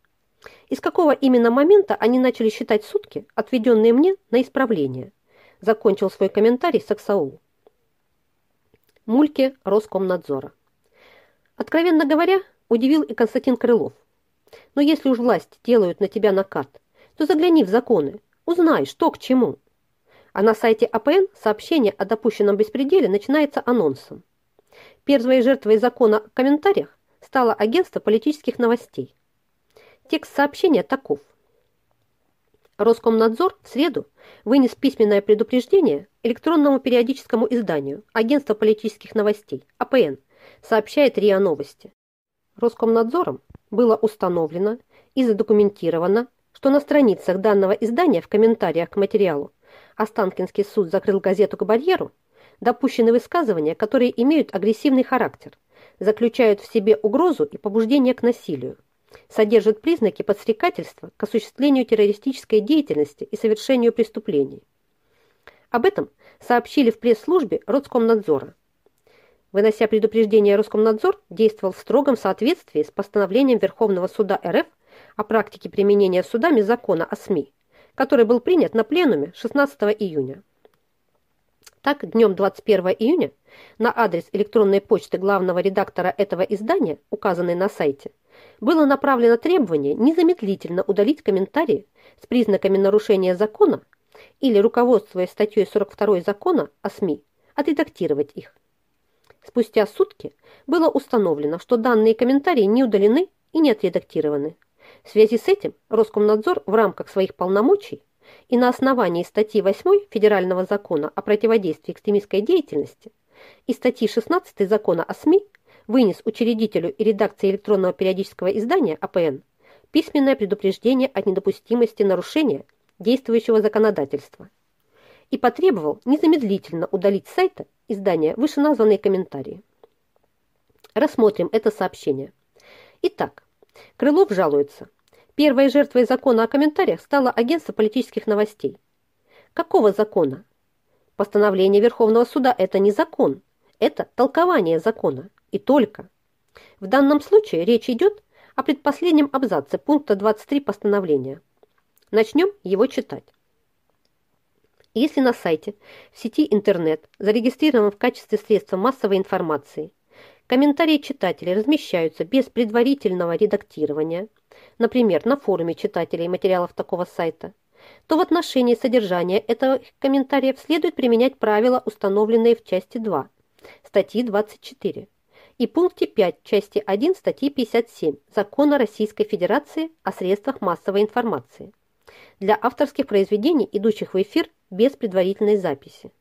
Из какого именно момента они начали считать сутки, отведенные мне на исправление? Закончил свой комментарий Саксаул. Мульки Роскомнадзора. Откровенно говоря, удивил и Константин Крылов. Но если уж власть делают на тебя накат, то загляни в законы, узнай, что к чему. А на сайте АПН сообщение о допущенном беспределе начинается анонсом. Первой жертвой закона в комментариях стало агентство политических новостей. Текст сообщения таков. Роскомнадзор в среду вынес письменное предупреждение электронному периодическому изданию Агентства политических новостей, АПН, сообщает РИА Новости. Роскомнадзором было установлено и задокументировано, что на страницах данного издания в комментариях к материалу Останкинский суд закрыл газету к барьеру, допущены высказывания, которые имеют агрессивный характер, заключают в себе угрозу и побуждение к насилию, содержит признаки подстрекательства к осуществлению террористической деятельности и совершению преступлений. Об этом сообщили в пресс-службе Роскомнадзора. Вынося предупреждение, Роскомнадзор действовал в строгом соответствии с постановлением Верховного суда РФ о практике применения судами закона о СМИ, который был принят на пленуме 16 июня. Так, днем 21 июня на адрес электронной почты главного редактора этого издания, указанный на сайте, было направлено требование незамедлительно удалить комментарии с признаками нарушения закона или, руководствуясь статьей 42 закона о СМИ, отредактировать их. Спустя сутки было установлено, что данные комментарии не удалены и не отредактированы. В связи с этим Роскомнадзор в рамках своих полномочий и на основании статьи 8 Федерального закона о противодействии экстремистской деятельности и статьи 16 закона о СМИ вынес учредителю и редакции электронного периодического издания АПН письменное предупреждение о недопустимости нарушения действующего законодательства и потребовал незамедлительно удалить с сайта издания вышеназванные комментарии. Рассмотрим это сообщение. Итак, Крылов жалуется. Первой жертвой закона о комментариях стало агентство политических новостей. Какого закона? Постановление Верховного суда – это не закон, это толкование закона. И только. В данном случае речь идет о предпоследнем абзаце пункта 23 постановления. Начнем его читать. Если на сайте в сети интернет зарегистрирован в качестве средства массовой информации, комментарии читателей размещаются без предварительного редактирования, например, на форуме читателей материалов такого сайта, то в отношении содержания этого комментариев следует применять правила, установленные в части 2 статьи 24 и пункте 5 части 1 статьи 57 Закона Российской Федерации о средствах массовой информации для авторских произведений, идущих в эфир без предварительной записи.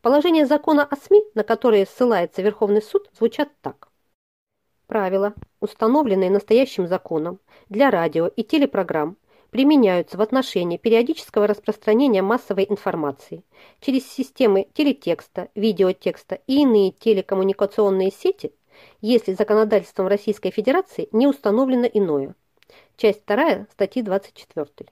Положения закона о СМИ, на которые ссылается Верховный суд, звучат так. Правила, установленные настоящим законом для радио и телепрограмм, применяются в отношении периодического распространения массовой информации через системы телетекста, видеотекста и иные телекоммуникационные сети, если законодательством Российской Федерации не установлено иное. Часть 2 статьи 24.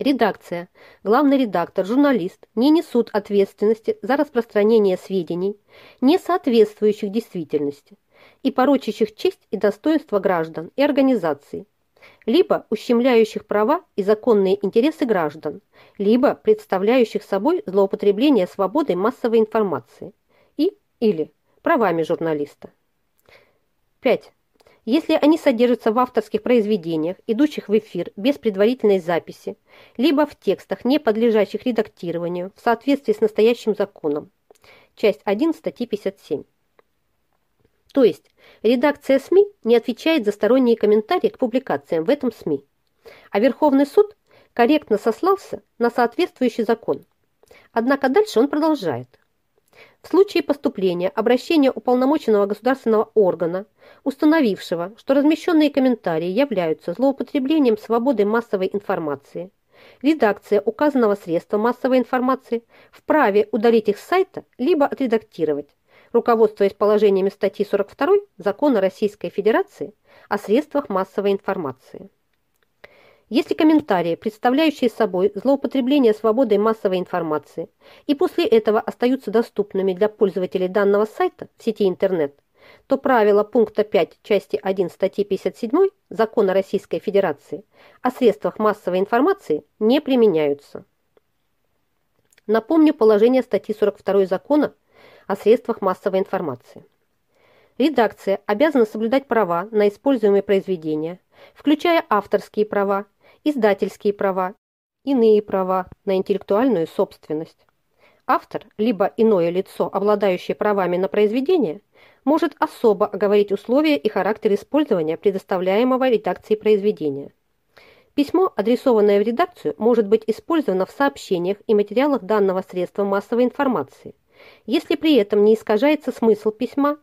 Редакция, главный редактор, журналист не несут ответственности за распространение сведений, не соответствующих действительности и порочащих честь и достоинство граждан и организаций, либо ущемляющих права и законные интересы граждан, либо представляющих собой злоупотребление свободой массовой информации и или правами журналиста. 5. Если они содержатся в авторских произведениях, идущих в эфир без предварительной записи, либо в текстах, не подлежащих редактированию в соответствии с настоящим законом. Часть 1 статьи 57. То есть редакция СМИ не отвечает за сторонние комментарии к публикациям в этом СМИ, а Верховный суд корректно сослался на соответствующий закон. Однако дальше он продолжает. В случае поступления обращения уполномоченного государственного органа, установившего, что размещенные комментарии являются злоупотреблением свободы массовой информации, редакция указанного средства массовой информации вправе удалить их с сайта либо отредактировать, руководствуясь положениями статьи 42 Закона Российской Федерации о средствах массовой информации. Если комментарии, представляющие собой злоупотребление свободой массовой информации, и после этого остаются доступными для пользователей данного сайта в сети интернет, то правила пункта 5 части 1 статьи 57 Закона Российской Федерации о средствах массовой информации не применяются. Напомню положение статьи 42 Закона о средствах массовой информации. Редакция обязана соблюдать права на используемые произведения, включая авторские права, издательские права, иные права на интеллектуальную собственность. Автор, либо иное лицо, обладающее правами на произведение, может особо оговорить условия и характер использования предоставляемого редакцией произведения. Письмо, адресованное в редакцию, может быть использовано в сообщениях и материалах данного средства массовой информации, если при этом не искажается смысл письма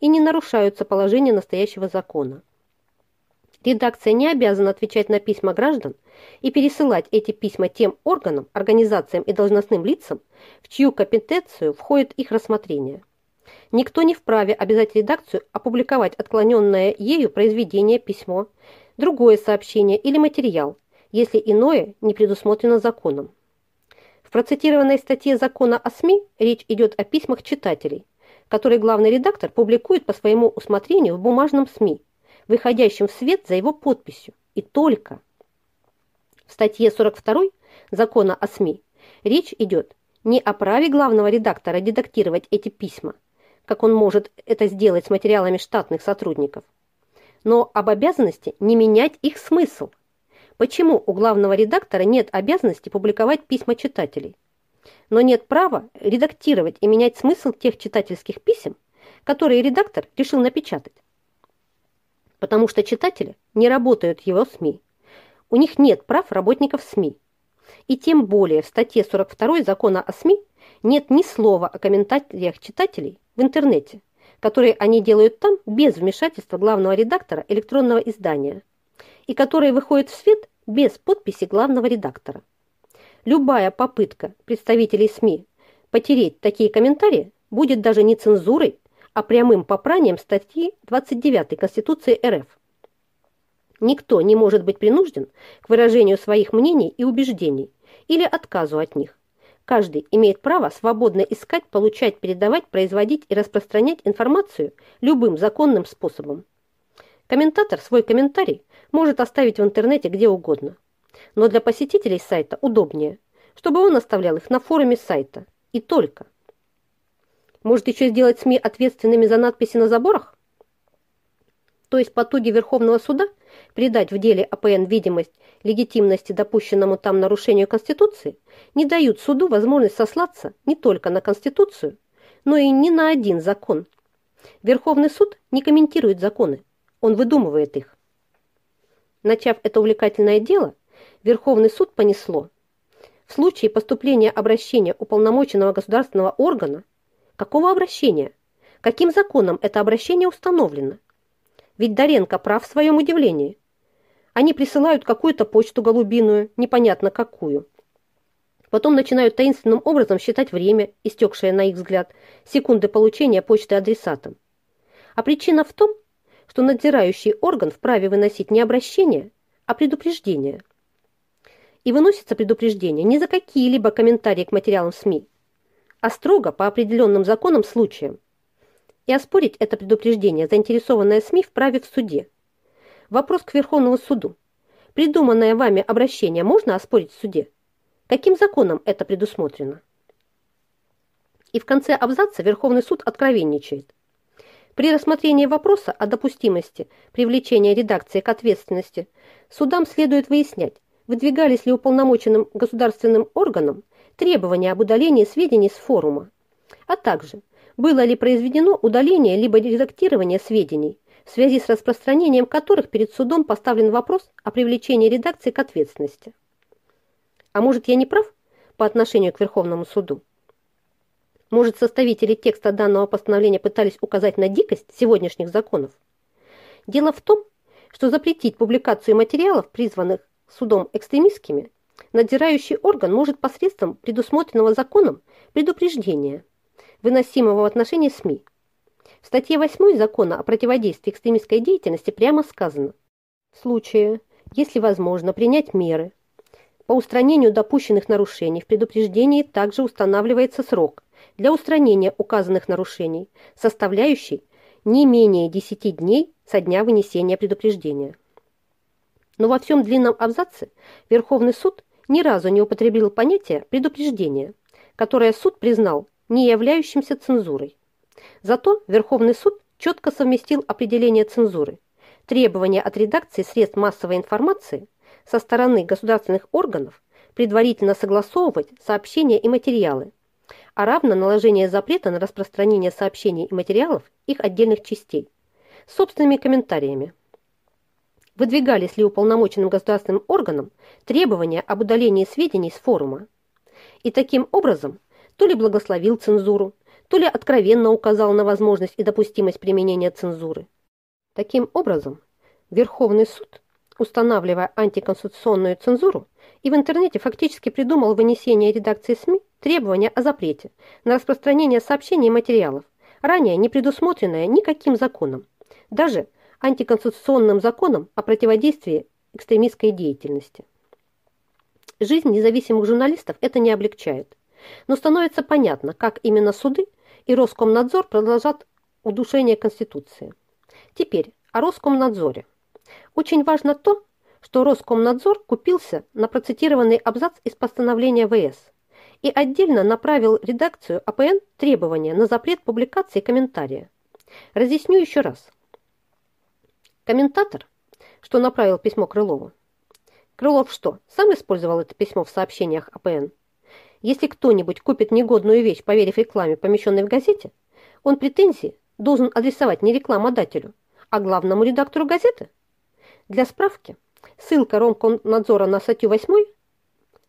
и не нарушаются положения настоящего закона. Редакция не обязана отвечать на письма граждан и пересылать эти письма тем органам, организациям и должностным лицам, в чью компетенцию входит их рассмотрение. Никто не вправе обязать редакцию опубликовать отклоненное ею произведение, письмо, другое сообщение или материал, если иное не предусмотрено законом. Процитированной статье закона о СМИ речь идет о письмах читателей, которые главный редактор публикует по своему усмотрению в бумажном СМИ, выходящем в свет за его подписью, и только. В статье 42 закона о СМИ речь идет не о праве главного редактора редактировать эти письма, как он может это сделать с материалами штатных сотрудников, но об обязанности не менять их смысл. Почему у главного редактора нет обязанности публиковать письма читателей, но нет права редактировать и менять смысл тех читательских писем, которые редактор решил напечатать? Потому что читатели не работают его СМИ. У них нет прав работников СМИ. И тем более в статье 42 закона о СМИ нет ни слова о комментариях читателей в интернете, которые они делают там без вмешательства главного редактора электронного издания и которые выходят в свет без подписи главного редактора. Любая попытка представителей СМИ потереть такие комментарии будет даже не цензурой, а прямым попранием статьи 29 Конституции РФ. Никто не может быть принужден к выражению своих мнений и убеждений или отказу от них. Каждый имеет право свободно искать, получать, передавать, производить и распространять информацию любым законным способом. Комментатор свой комментарий может оставить в интернете где угодно. Но для посетителей сайта удобнее, чтобы он оставлял их на форуме сайта. И только. Может еще сделать СМИ ответственными за надписи на заборах? То есть потуги Верховного суда придать в деле АПН видимость легитимности допущенному там нарушению Конституции не дают суду возможность сослаться не только на Конституцию, но и ни на один закон. Верховный суд не комментирует законы, он выдумывает их. Начав это увлекательное дело, Верховный суд понесло. В случае поступления обращения уполномоченного государственного органа, какого обращения? Каким законом это обращение установлено? Ведь Доренко прав в своем удивлении. Они присылают какую-то почту голубиную, непонятно какую. Потом начинают таинственным образом считать время, истекшее, на их взгляд, секунды получения почты адресатом. А причина в том, что надзирающий орган вправе выносить не обращение, а предупреждение. И выносится предупреждение не за какие-либо комментарии к материалам СМИ, а строго по определенным законам случаям, и оспорить это предупреждение заинтересованная СМИ вправе в суде. Вопрос к Верховному суду. Придуманное вами обращение можно оспорить в суде? Каким законом это предусмотрено? И в конце абзаца Верховный суд откровенничает. При рассмотрении вопроса о допустимости привлечения редакции к ответственности судам следует выяснять, выдвигались ли уполномоченным государственным органам требования об удалении сведений с форума, а также – было ли произведено удаление либо редактирование сведений, в связи с распространением которых перед судом поставлен вопрос о привлечении редакции к ответственности. А может, я не прав по отношению к Верховному суду? Может, составители текста данного постановления пытались указать на дикость сегодняшних законов? Дело в том, что запретить публикацию материалов, призванных судом экстремистскими, надзирающий орган может посредством предусмотренного законом предупреждения, выносимого в отношении СМИ. В статье 8 закона о противодействии экстремистской деятельности прямо сказано, в случае, если возможно принять меры по устранению допущенных нарушений, в предупреждении также устанавливается срок для устранения указанных нарушений, составляющий не менее 10 дней со дня вынесения предупреждения. Но во всем длинном абзаце Верховный суд ни разу не употребил понятие предупреждения, которое суд признал не являющимся цензурой. Зато Верховный суд четко совместил определение цензуры, требования от редакции средств массовой информации со стороны государственных органов предварительно согласовывать сообщения и материалы, а равно наложение запрета на распространение сообщений и материалов их отдельных частей, собственными комментариями. Выдвигались ли уполномоченным государственным органам требования об удалении сведений с форума. И таким образом то ли благословил цензуру, то ли откровенно указал на возможность и допустимость применения цензуры. Таким образом, Верховный суд, устанавливая антиконституционную цензуру, и в интернете фактически придумал вынесение редакции СМИ требования о запрете на распространение сообщений и материалов, ранее не предусмотренное никаким законом, даже антиконституционным законом о противодействии экстремистской деятельности. Жизнь независимых журналистов это не облегчает, но становится понятно, как именно суды и Роскомнадзор продолжат удушение Конституции. Теперь о Роскомнадзоре. Очень важно то, что Роскомнадзор купился на процитированный абзац из постановления ВС и отдельно направил редакцию АПН требования на запрет публикации комментария. Разъясню еще раз. Комментатор, что направил письмо Крылову. Крылов что, сам использовал это письмо в сообщениях АПН? Если кто-нибудь купит негодную вещь, поверив рекламе, помещенной в газете, он претензии должен адресовать не рекламодателю, а главному редактору газеты. Для справки, ссылка Ромкомнадзора на статью 8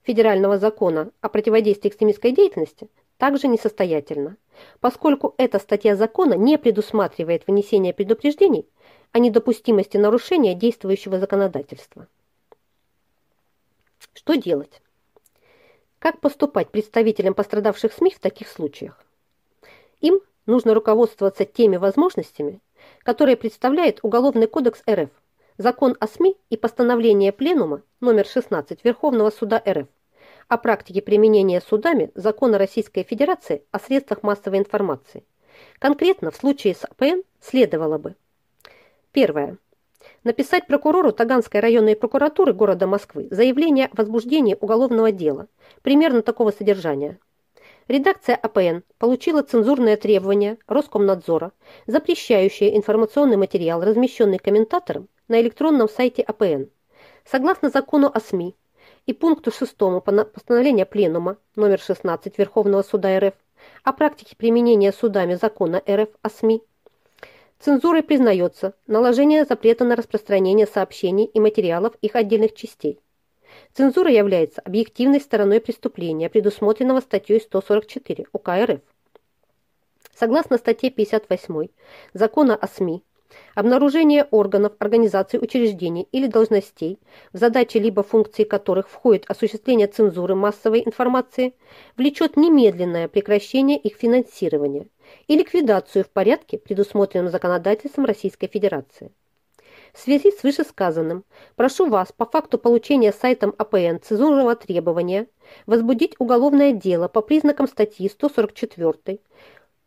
Федерального закона о противодействии экстремистской деятельности также несостоятельна, поскольку эта статья закона не предусматривает вынесение предупреждений о недопустимости нарушения действующего законодательства. Что делать? Как поступать представителям пострадавших СМИ в таких случаях? Им нужно руководствоваться теми возможностями, которые представляет Уголовный кодекс РФ, Закон о СМИ и постановление Пленума номер 16 Верховного суда РФ о практике применения судами Закона Российской Федерации о средствах массовой информации. Конкретно в случае с АПН следовало бы Первое. Написать прокурору Таганской районной прокуратуры города Москвы заявление о возбуждении уголовного дела, примерно такого содержания. Редакция АПН получила цензурное требование Роскомнадзора, запрещающее информационный материал, размещенный комментатором на электронном сайте АПН. Согласно закону о СМИ и пункту 6 постановления Пленума номер 16 Верховного суда РФ о практике применения судами закона РФ о СМИ, Цензурой признается наложение запрета на распространение сообщений и материалов их отдельных частей. Цензура является объективной стороной преступления, предусмотренного статьей 144 УК РФ. Согласно статье 58 Закона о СМИ, Обнаружение органов, организаций, учреждений или должностей, в задачи либо функции которых входит осуществление цензуры массовой информации, влечет немедленное прекращение их финансирования и ликвидацию в порядке, предусмотренном законодательством Российской Федерации. В связи с вышесказанным, прошу вас по факту получения сайтом АПН цензурного требования возбудить уголовное дело по признакам статьи 144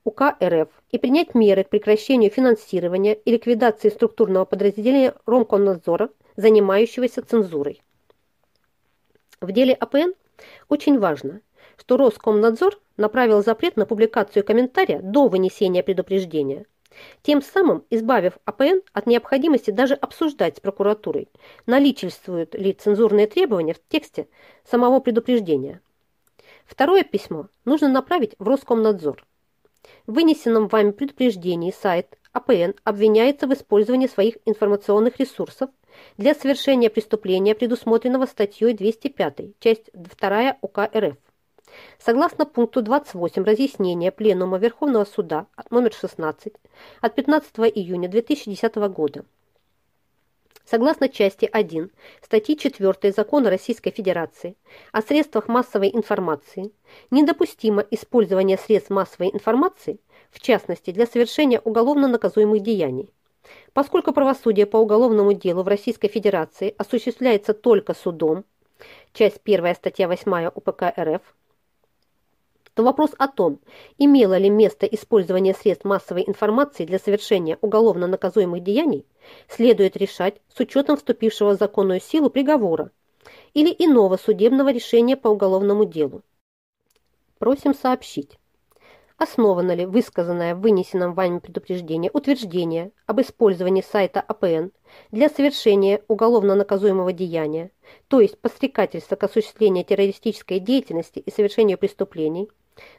УК РФ и принять меры к прекращению финансирования и ликвидации структурного подразделения Ромкомнадзора, занимающегося цензурой. В деле АПН очень важно, что Роскомнадзор направил запрет на публикацию комментария до вынесения предупреждения, тем самым избавив АПН от необходимости даже обсуждать с прокуратурой, наличествуют ли цензурные требования в тексте самого предупреждения. Второе письмо нужно направить в Роскомнадзор. В вынесенном вами предупреждении сайт АПН обвиняется в использовании своих информационных ресурсов для совершения преступления, предусмотренного статьей 205, часть 2 УК РФ. Согласно пункту 28 разъяснения Пленума Верховного Суда номер 16 от 15 июня 2010 года, Согласно части 1 статьи 4 Закона Российской Федерации о средствах массовой информации, недопустимо использование средств массовой информации, в частности для совершения уголовно наказуемых деяний. Поскольку правосудие по уголовному делу в Российской Федерации осуществляется только судом, часть 1 статья 8 УПК РФ, то вопрос о том, имело ли место использование средств массовой информации для совершения уголовно наказуемых деяний, следует решать с учетом вступившего в законную силу приговора или иного судебного решения по уголовному делу. Просим сообщить, основано ли высказанное в вынесенном вами предупреждении утверждение об использовании сайта АПН для совершения уголовно наказуемого деяния, то есть подстрекательства к осуществлению террористической деятельности и совершению преступлений,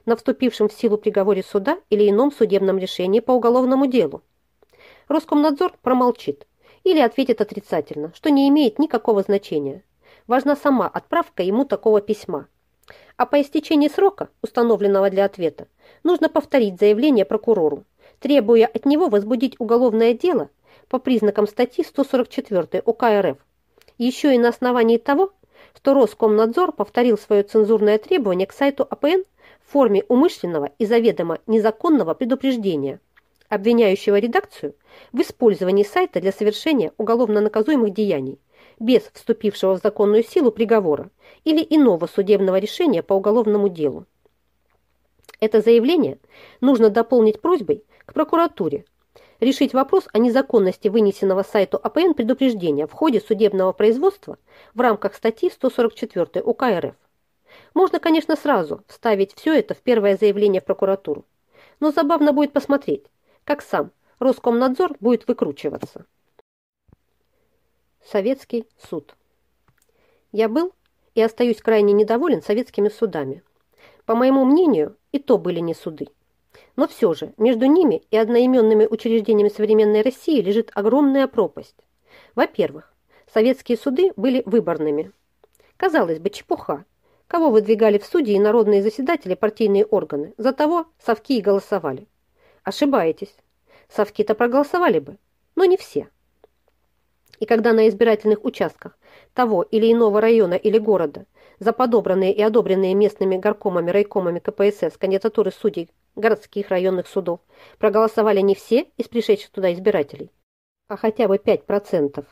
на вступившем в силу приговоре суда или ином судебном решении по уголовному делу. Роскомнадзор промолчит или ответит отрицательно, что не имеет никакого значения. Важна сама отправка ему такого письма. А по истечении срока, установленного для ответа, нужно повторить заявление прокурору, требуя от него возбудить уголовное дело по признакам статьи 144 УК РФ, еще и на основании того, что Роскомнадзор повторил свое цензурное требование к сайту АПН в форме умышленного и заведомо незаконного предупреждения, обвиняющего редакцию в использовании сайта для совершения уголовно наказуемых деяний без вступившего в законную силу приговора или иного судебного решения по уголовному делу. Это заявление нужно дополнить просьбой к прокуратуре решить вопрос о незаконности вынесенного сайту АПН предупреждения в ходе судебного производства в рамках статьи 144 УК РФ. Можно, конечно, сразу вставить все это в первое заявление в прокуратуру. Но забавно будет посмотреть, как сам Роскомнадзор будет выкручиваться. Советский суд. Я был и остаюсь крайне недоволен советскими судами. По моему мнению, и то были не суды. Но все же между ними и одноименными учреждениями современной России лежит огромная пропасть. Во-первых, советские суды были выборными. Казалось бы, чепуха, Кого выдвигали в судьи и народные заседатели партийные органы? За того совки и голосовали. Ошибаетесь. Совки-то проголосовали бы, но не все. И когда на избирательных участках того или иного района или города за подобранные и одобренные местными горкомами, райкомами КПСС кандидатуры судей городских районных судов проголосовали не все из пришедших туда избирателей, а хотя бы 5%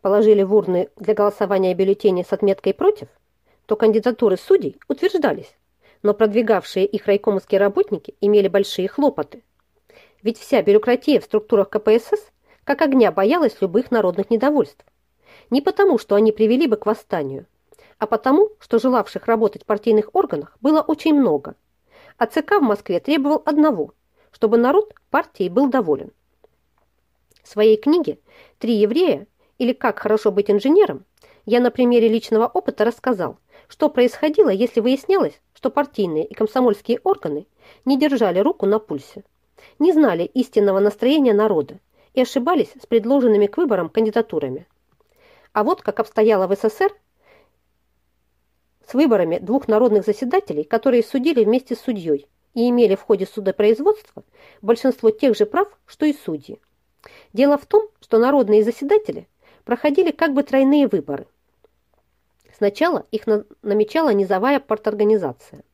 положили в урны для голосования бюллетени с отметкой «против», то кандидатуры судей утверждались, но продвигавшие их райкомовские работники имели большие хлопоты. Ведь вся бюрократия в структурах КПСС как огня боялась любых народных недовольств. Не потому, что они привели бы к восстанию, а потому, что желавших работать в партийных органах было очень много. А ЦК в Москве требовал одного, чтобы народ партии был доволен. В своей книге «Три еврея» или «Как хорошо быть инженером» я на примере личного опыта рассказал, что происходило, если выяснялось, что партийные и комсомольские органы не держали руку на пульсе, не знали истинного настроения народа и ошибались с предложенными к выборам кандидатурами. А вот как обстояло в СССР с выборами двух народных заседателей, которые судили вместе с судьей и имели в ходе судопроизводства большинство тех же прав, что и судьи. Дело в том, что народные заседатели проходили как бы тройные выборы – Сначала их намечала низовая парторганизация.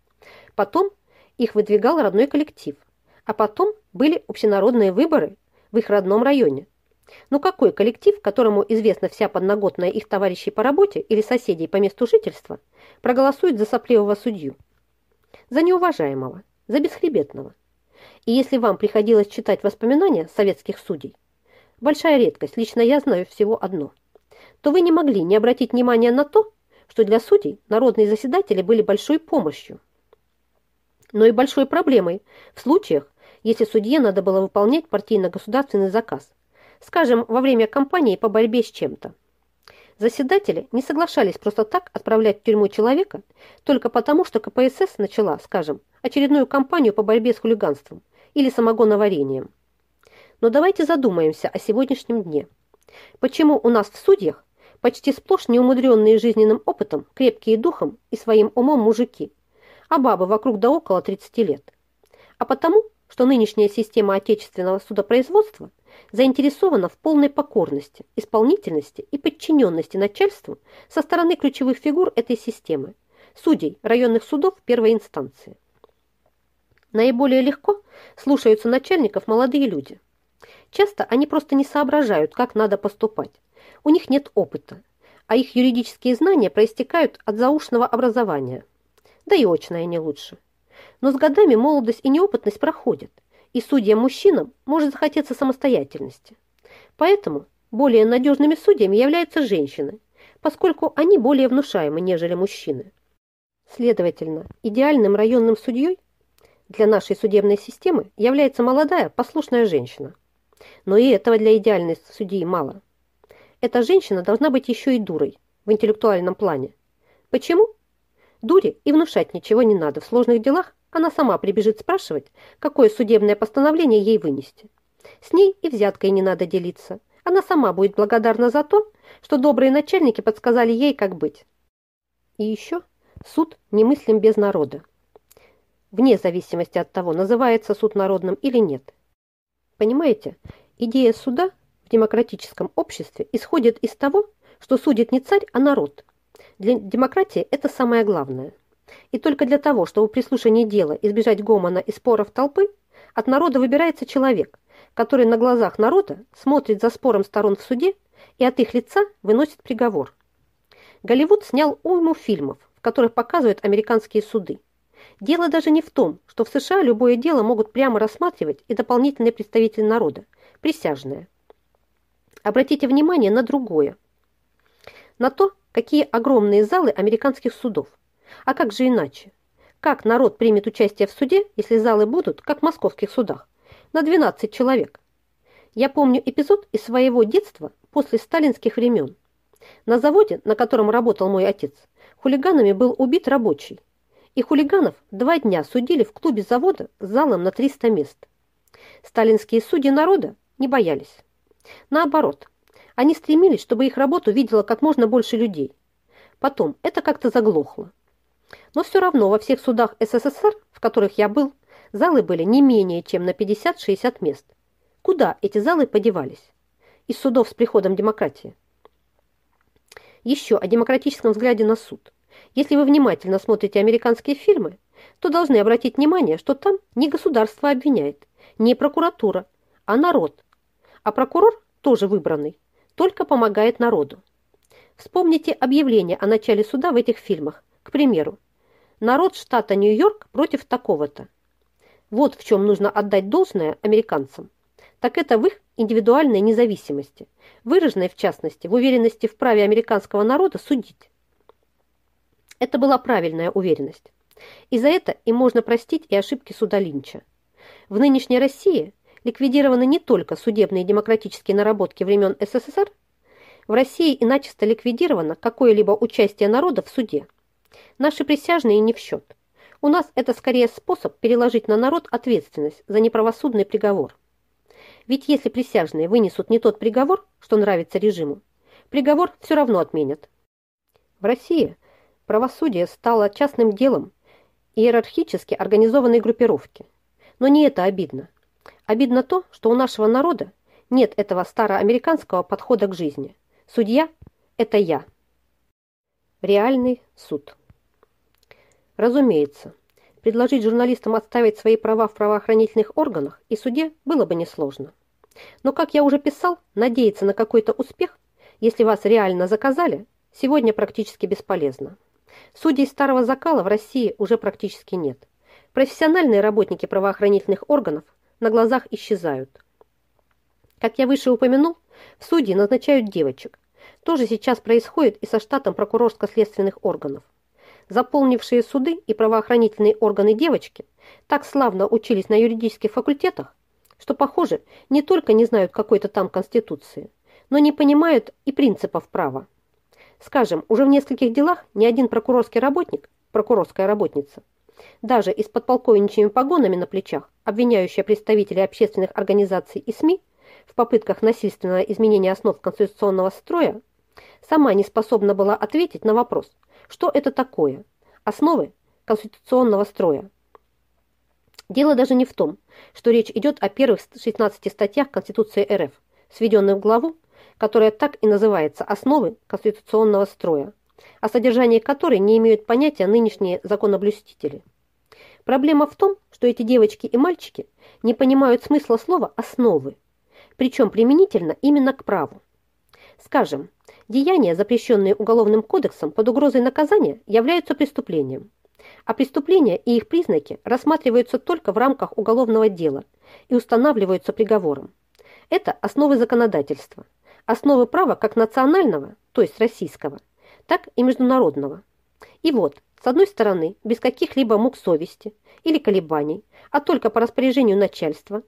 Потом их выдвигал родной коллектив. А потом были общенародные выборы в их родном районе. Ну какой коллектив, которому известна вся подноготная их товарищей по работе или соседей по месту жительства, проголосует за сопливого судью? За неуважаемого, за бесхребетного. И если вам приходилось читать воспоминания советских судей, большая редкость, лично я знаю всего одно, то вы не могли не обратить внимания на то, что для судей народные заседатели были большой помощью, но и большой проблемой в случаях, если судье надо было выполнять партийно-государственный заказ, скажем, во время кампании по борьбе с чем-то. Заседатели не соглашались просто так отправлять в тюрьму человека только потому, что КПСС начала, скажем, очередную кампанию по борьбе с хулиганством или самогоноварением. Но давайте задумаемся о сегодняшнем дне. Почему у нас в судьях почти сплошь неумудренные жизненным опытом, крепкие духом и своим умом мужики, а бабы вокруг да около 30 лет. А потому, что нынешняя система отечественного судопроизводства заинтересована в полной покорности, исполнительности и подчиненности начальству со стороны ключевых фигур этой системы, судей районных судов первой инстанции. Наиболее легко слушаются начальников молодые люди. Часто они просто не соображают, как надо поступать. У них нет опыта, а их юридические знания проистекают от заушного образования. Да и очное не лучше. Но с годами молодость и неопытность проходят, и судьям-мужчинам может захотеться самостоятельности. Поэтому более надежными судьями являются женщины, поскольку они более внушаемы, нежели мужчины. Следовательно, идеальным районным судьей для нашей судебной системы является молодая, послушная женщина. Но и этого для идеальной судьи мало. Эта женщина должна быть еще и дурой в интеллектуальном плане. Почему? Дуре и внушать ничего не надо. В сложных делах она сама прибежит спрашивать, какое судебное постановление ей вынести. С ней и взяткой не надо делиться. Она сама будет благодарна за то, что добрые начальники подсказали ей, как быть. И еще суд немыслим без народа. Вне зависимости от того, называется суд народным или нет. Понимаете, идея суда в демократическом обществе исходит из того, что судит не царь, а народ. Для демократии это самое главное. И только для того, чтобы при слушании дела избежать гомона и споров толпы, от народа выбирается человек, который на глазах народа смотрит за спором сторон в суде и от их лица выносит приговор. Голливуд снял уйму фильмов, в которых показывают американские суды. Дело даже не в том, что в США любое дело могут прямо рассматривать и дополнительные представители народа, присяжные. Обратите внимание на другое. На то, какие огромные залы американских судов. А как же иначе? Как народ примет участие в суде, если залы будут, как в московских судах, на 12 человек? Я помню эпизод из своего детства после сталинских времен. На заводе, на котором работал мой отец, хулиганами был убит рабочий. И хулиганов два дня судили в клубе завода с залом на 300 мест. Сталинские судьи народа не боялись. Наоборот, они стремились, чтобы их работу видело как можно больше людей. Потом это как-то заглохло. Но все равно во всех судах СССР, в которых я был, залы были не менее чем на 50-60 мест. Куда эти залы подевались? Из судов с приходом демократии. Еще о демократическом взгляде на суд. Если вы внимательно смотрите американские фильмы, то должны обратить внимание, что там не государство обвиняет, не прокуратура, а народ, а прокурор, тоже выбранный, только помогает народу. Вспомните объявление о начале суда в этих фильмах. К примеру, народ штата Нью-Йорк против такого-то. Вот в чем нужно отдать должное американцам. Так это в их индивидуальной независимости, выраженной в частности в уверенности в праве американского народа судить. Это была правильная уверенность. И за это им можно простить и ошибки суда Линча. В нынешней России ликвидированы не только судебные демократические наработки времен СССР, в России и начисто ликвидировано какое-либо участие народа в суде. Наши присяжные не в счет. У нас это скорее способ переложить на народ ответственность за неправосудный приговор. Ведь если присяжные вынесут не тот приговор, что нравится режиму, приговор все равно отменят. В России правосудие стало частным делом иерархически организованной группировки. Но не это обидно. Обидно то, что у нашего народа нет этого староамериканского подхода к жизни. Судья – это я. Реальный суд. Разумеется, предложить журналистам отставить свои права в правоохранительных органах и суде было бы несложно. Но, как я уже писал, надеяться на какой-то успех, если вас реально заказали, сегодня практически бесполезно. Судей старого закала в России уже практически нет. Профессиональные работники правоохранительных органов – на глазах исчезают. Как я выше упомянул, в судьи назначают девочек. То же сейчас происходит и со штатом прокурорско-следственных органов. Заполнившие суды и правоохранительные органы девочки так славно учились на юридических факультетах, что, похоже, не только не знают какой-то там конституции, но не понимают и принципов права. Скажем, уже в нескольких делах ни один прокурорский работник, прокурорская работница, даже и с подполковничьими погонами на плечах, обвиняющая представителей общественных организаций и СМИ в попытках насильственного изменения основ конституционного строя, сама не способна была ответить на вопрос, что это такое – основы конституционного строя. Дело даже не в том, что речь идет о первых 16 статьях Конституции РФ, сведенных в главу, которая так и называется «Основы конституционного строя», о содержании которой не имеют понятия нынешние законоблюстители. Проблема в том, что эти девочки и мальчики не понимают смысла слова «основы», причем применительно именно к праву. Скажем, деяния, запрещенные Уголовным кодексом под угрозой наказания, являются преступлением. А преступления и их признаки рассматриваются только в рамках уголовного дела и устанавливаются приговором. Это основы законодательства, основы права как национального, то есть российского, так и международного. И вот, с одной стороны, без каких-либо мук совести или колебаний, а только по распоряжению начальства,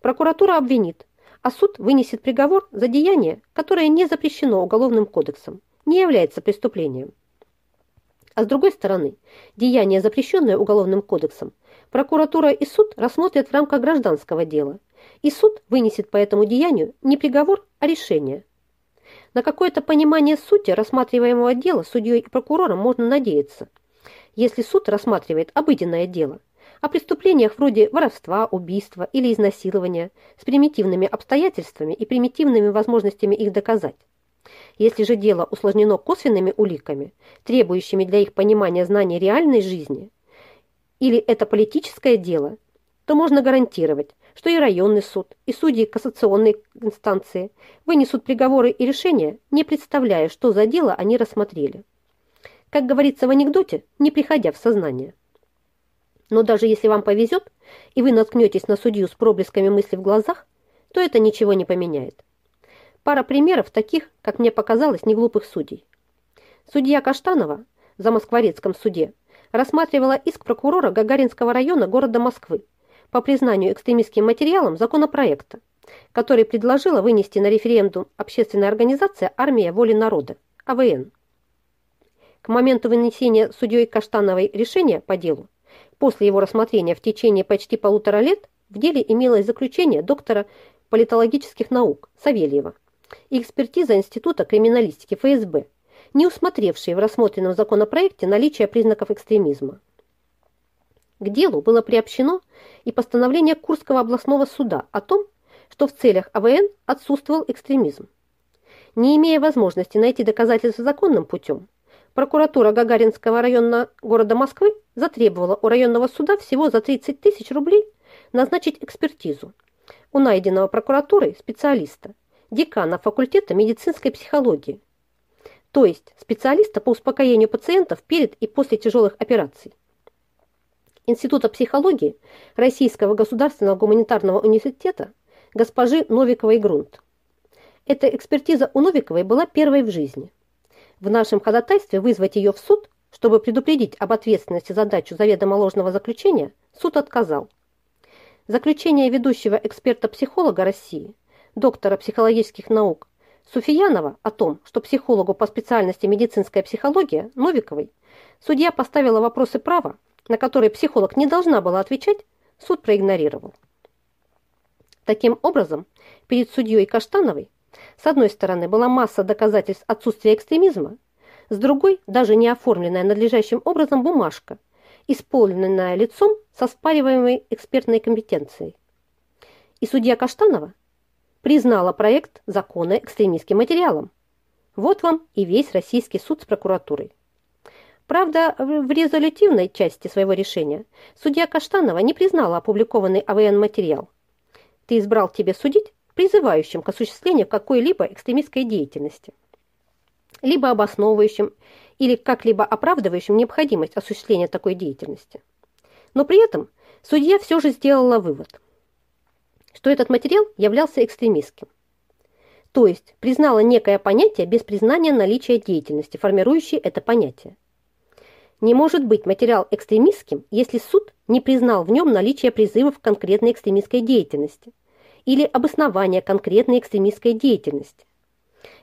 прокуратура обвинит, а суд вынесет приговор за деяние, которое не запрещено Уголовным кодексом, не является преступлением. А с другой стороны, деяние, запрещенное Уголовным кодексом, прокуратура и суд рассмотрят в рамках гражданского дела, и суд вынесет по этому деянию не приговор, а решение. На какое-то понимание сути рассматриваемого дела судьей и прокурором можно надеяться, если суд рассматривает обыденное дело, о преступлениях вроде воровства, убийства или изнасилования с примитивными обстоятельствами и примитивными возможностями их доказать. Если же дело усложнено косвенными уликами, требующими для их понимания знаний реальной жизни, или это политическое дело, то можно гарантировать, что и районный суд, и судьи кассационной инстанции вынесут приговоры и решения, не представляя, что за дело они рассмотрели. Как говорится в анекдоте, не приходя в сознание. Но даже если вам повезет, и вы наткнетесь на судью с проблесками мысли в глазах, то это ничего не поменяет. Пара примеров таких, как мне показалось, неглупых судей. Судья Каштанова за Москворецком суде рассматривала иск прокурора Гагаринского района города Москвы по признанию экстремистским материалом законопроекта, который предложила вынести на референдум общественная организация «Армия воли народа» АВН. К моменту вынесения судьей Каштановой решения по делу После его рассмотрения в течение почти полутора лет в деле имелось заключение доктора политологических наук Савельева и экспертиза Института криминалистики ФСБ, не усмотревшие в рассмотренном законопроекте наличие признаков экстремизма. К делу было приобщено и постановление Курского областного суда о том, что в целях АВН отсутствовал экстремизм. Не имея возможности найти доказательства законным путем, прокуратура Гагаринского района города Москвы затребовала у районного суда всего за 30 тысяч рублей назначить экспертизу у найденного прокуратурой специалиста, декана факультета медицинской психологии, то есть специалиста по успокоению пациентов перед и после тяжелых операций. Института психологии Российского государственного гуманитарного университета госпожи Новиковой Грунт. Эта экспертиза у Новиковой была первой в жизни в нашем ходатайстве вызвать ее в суд, чтобы предупредить об ответственности за дачу заведомо ложного заключения, суд отказал. Заключение ведущего эксперта-психолога России, доктора психологических наук Суфиянова о том, что психологу по специальности медицинская психология Новиковой судья поставила вопросы права, на которые психолог не должна была отвечать, суд проигнорировал. Таким образом, перед судьей Каштановой с одной стороны, была масса доказательств отсутствия экстремизма, с другой, даже не оформленная надлежащим образом бумажка, исполненная лицом со спариваемой экспертной компетенцией. И судья Каштанова признала проект закона экстремистским материалом. Вот вам и весь российский суд с прокуратурой. Правда, в резолютивной части своего решения судья Каштанова не признала опубликованный АВН материал. Ты избрал тебе судить призывающим к осуществлению какой-либо экстремистской деятельности, либо обосновывающим или как-либо оправдывающим необходимость осуществления такой деятельности. Но при этом судья все же сделала вывод, что этот материал являлся экстремистским. То есть признала некое понятие без признания наличия деятельности, формирующей это понятие. Не может быть материал экстремистским, если суд не признал в нем наличие призывов к конкретной экстремистской деятельности – или обоснования конкретной экстремистской деятельности.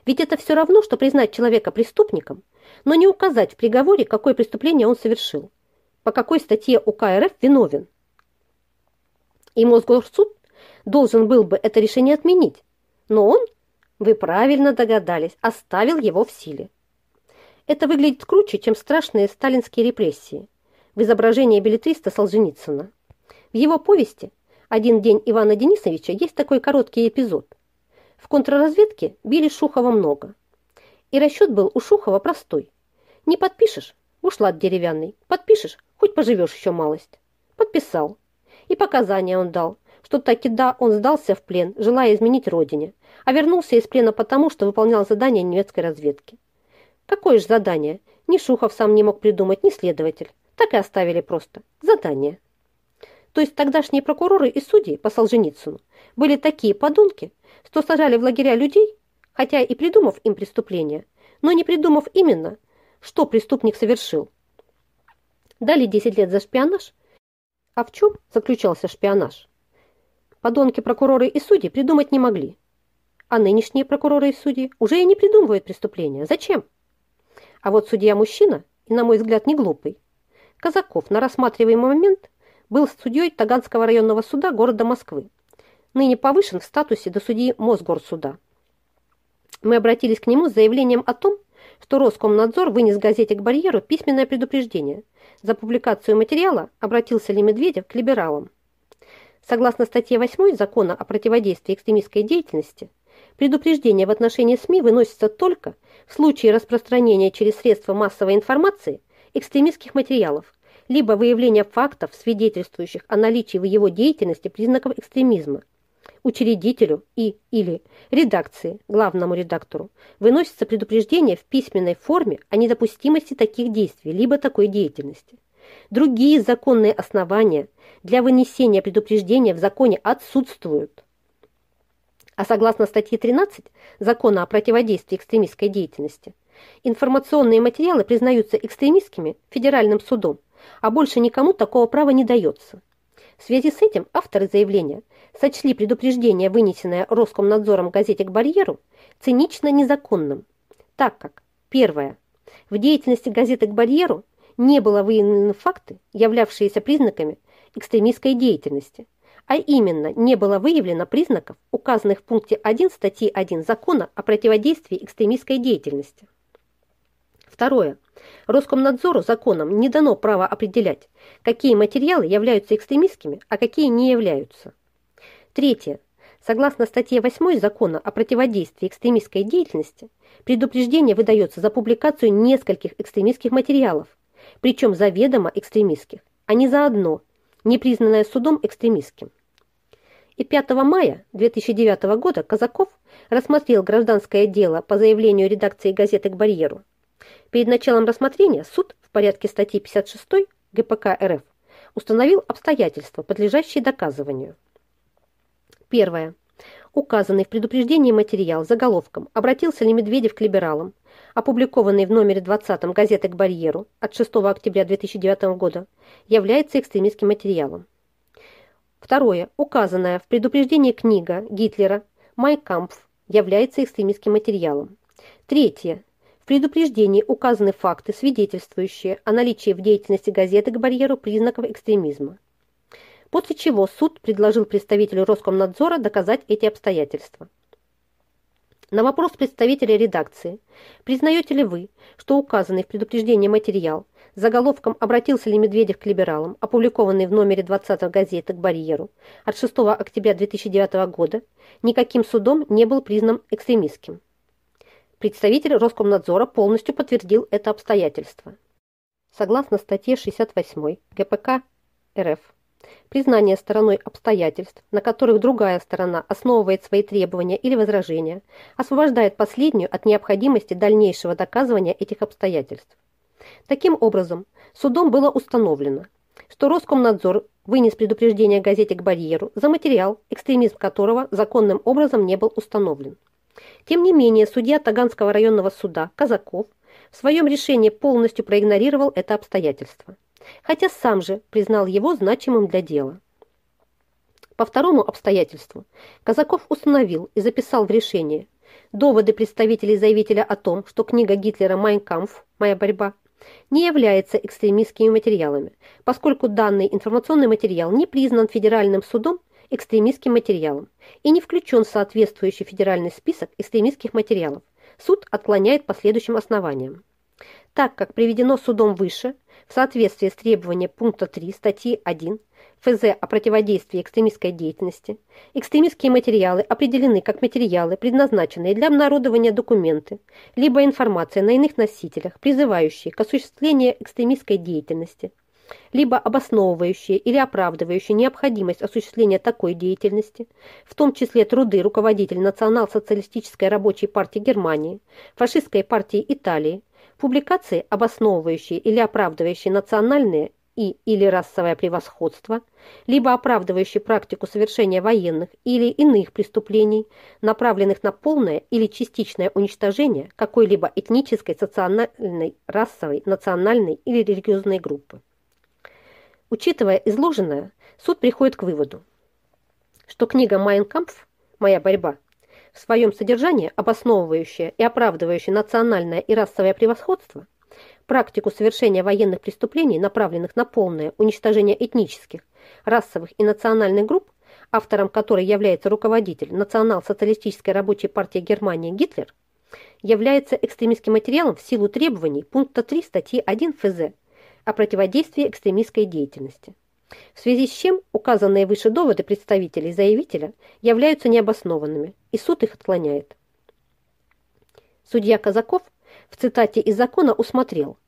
Ведь это все равно, что признать человека преступником, но не указать в приговоре, какое преступление он совершил, по какой статье УК РФ виновен. И Мосгорсуд должен был бы это решение отменить, но он, вы правильно догадались, оставил его в силе. Это выглядит круче, чем страшные сталинские репрессии. в изображении билетриста Солженицына. В его повести «Один день Ивана Денисовича» есть такой короткий эпизод. В контрразведке били Шухова много. И расчет был у Шухова простой. Не подпишешь – ушлат деревянный. Подпишешь – хоть поживешь еще малость. Подписал. И показания он дал, что таки да, он сдался в плен, желая изменить родине, а вернулся из плена потому, что выполнял задание немецкой разведки. Какое же задание? Ни Шухов сам не мог придумать, ни следователь. Так и оставили просто. Задание. То есть тогдашние прокуроры и судьи по Солженицыну были такие подонки, что сажали в лагеря людей, хотя и придумав им преступление, но не придумав именно, что преступник совершил. Дали 10 лет за шпионаж. А в чем заключался шпионаж? Подонки прокуроры и судьи придумать не могли. А нынешние прокуроры и судьи уже и не придумывают преступления. Зачем? А вот судья-мужчина, и, на мой взгляд, не глупый, Казаков на рассматриваемый момент был судьей Таганского районного суда города Москвы, ныне повышен в статусе до судьи Мосгорсуда. Мы обратились к нему с заявлением о том, что Роскомнадзор вынес газете к барьеру письменное предупреждение. За публикацию материала обратился ли Медведев к либералам. Согласно статье 8 Закона о противодействии экстремистской деятельности, предупреждение в отношении СМИ выносится только случае распространения через средства массовой информации экстремистских материалов, либо выявления фактов, свидетельствующих о наличии в его деятельности признаков экстремизма. Учредителю и или редакции, главному редактору, выносится предупреждение в письменной форме о недопустимости таких действий, либо такой деятельности. Другие законные основания для вынесения предупреждения в законе отсутствуют. А согласно статье 13 Закона о противодействии экстремистской деятельности, информационные материалы признаются экстремистскими федеральным судом, а больше никому такого права не дается. В связи с этим авторы заявления сочли предупреждение, вынесенное Роскомнадзором газете к барьеру, цинично незаконным, так как, первое, в деятельности газеты к барьеру не было выявлены факты, являвшиеся признаками экстремистской деятельности, а именно не было выявлено признаков, указанных в пункте 1 статьи 1 Закона о противодействии экстремистской деятельности. Второе. Роскомнадзору законом не дано право определять, какие материалы являются экстремистскими, а какие не являются. Третье. Согласно статье 8 Закона о противодействии экстремистской деятельности, предупреждение выдается за публикацию нескольких экстремистских материалов, причем заведомо экстремистских, а не за одно – не признанное судом экстремистским. И 5 мая 2009 года Казаков рассмотрел гражданское дело по заявлению редакции газеты «К барьеру». Перед началом рассмотрения суд в порядке статьи 56 ГПК РФ установил обстоятельства, подлежащие доказыванию. Первое. Указанный в предупреждении материал заголовком «Обратился ли Медведев к либералам?» Опубликованный в номере 20 газеты «К барьеру» от 6 октября 2009 года, является экстремистским материалом. Второе. Указанная в предупреждении книга Гитлера «Майкампф» является экстремистским материалом. Третье. В предупреждении указаны факты, свидетельствующие о наличии в деятельности газеты «К барьеру» признаков экстремизма. После чего суд предложил представителю Роскомнадзора доказать эти обстоятельства. На вопрос представителя редакции, признаете ли вы, что указанный в предупреждении материал заголовком «Обратился ли Медведев к либералам», опубликованный в номере 20 газеты «К барьеру» от 6 октября 2009 года, никаким судом не был признан экстремистским. Представитель Роскомнадзора полностью подтвердил это обстоятельство. Согласно статье 68 ГПК РФ, признание стороной обстоятельств, на которых другая сторона основывает свои требования или возражения, освобождает последнюю от необходимости дальнейшего доказывания этих обстоятельств. Таким образом, судом было установлено, что Роскомнадзор вынес предупреждение газете к барьеру за материал, экстремизм которого законным образом не был установлен. Тем не менее, судья Таганского районного суда Казаков в своем решении полностью проигнорировал это обстоятельство хотя сам же признал его значимым для дела. По второму обстоятельству Казаков установил и записал в решение доводы представителей заявителя о том, что книга Гитлера «Майн кампф. Моя борьба» не является экстремистскими материалами, поскольку данный информационный материал не признан федеральным судом экстремистским материалом и не включен в соответствующий федеральный список экстремистских материалов. Суд отклоняет по следующим основаниям. так как приведено судом выше, в соответствии с требованием пункта 3 статьи 1 ФЗ о противодействии экстремистской деятельности, экстремистские материалы определены как материалы, предназначенные для обнародования документы, либо информация на иных носителях, призывающие к осуществлению экстремистской деятельности, либо обосновывающие или оправдывающие необходимость осуществления такой деятельности, в том числе труды руководителей Национал-социалистической рабочей партии Германии, фашистской партии Италии, публикации, обосновывающие или оправдывающие национальные и или расовое превосходство, либо оправдывающие практику совершения военных или иных преступлений, направленных на полное или частичное уничтожение какой-либо этнической, социальной, расовой, национальной или религиозной группы. Учитывая изложенное, суд приходит к выводу, что книга «Майн Кампф. Моя борьба» в своем содержании обосновывающая и оправдывающая национальное и расовое превосходство – практику совершения военных преступлений, направленных на полное уничтожение этнических, расовых и национальных групп, автором которой является руководитель Национал-социалистической рабочей партии Германии Гитлер, является экстремистским материалом в силу требований пункта 3 статьи 1 ФЗ о противодействии экстремистской деятельности. В связи с чем указанные выше доводы представителей заявителя являются необоснованными, и суд их отклоняет. Судья Казаков в цитате из закона усмотрел,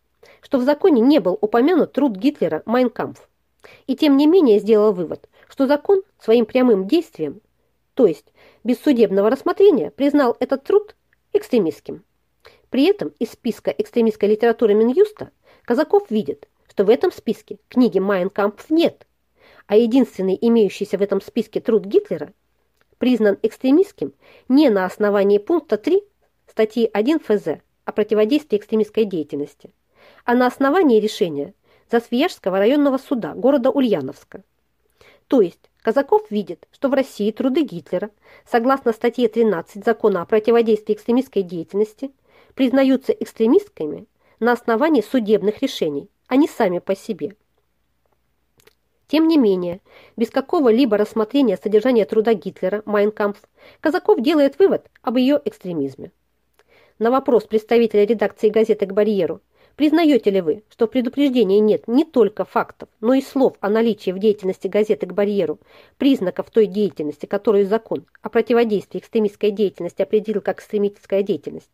что в законе не был упомянут труд Гитлера «Майнкампф», и тем не менее сделал вывод, что закон своим прямым действием, то есть без судебного рассмотрения, признал этот труд экстремистским. При этом из списка экстремистской литературы Минюста Казаков видит, что в этом списке книги «Майнкампф» нет, а единственный имеющийся в этом списке труд Гитлера признан экстремистским не на основании пункта 3 статьи 1 ФЗ о противодействии экстремистской деятельности, а на основании решения Засвияжского районного суда города Ульяновска. То есть Казаков видит, что в России труды Гитлера, согласно статье 13 Закона о противодействии экстремистской деятельности, признаются экстремистскими на основании судебных решений, а не сами по себе. Тем не менее, без какого-либо рассмотрения содержания труда Гитлера «Майнкампф» Казаков делает вывод об ее экстремизме. На вопрос представителя редакции газеты «К барьеру» Признаете ли вы, что в предупреждении нет не только фактов, но и слов о наличии в деятельности газеты к барьеру признаков той деятельности, которую закон о противодействии экстремистской деятельности определил как экстремистская деятельность?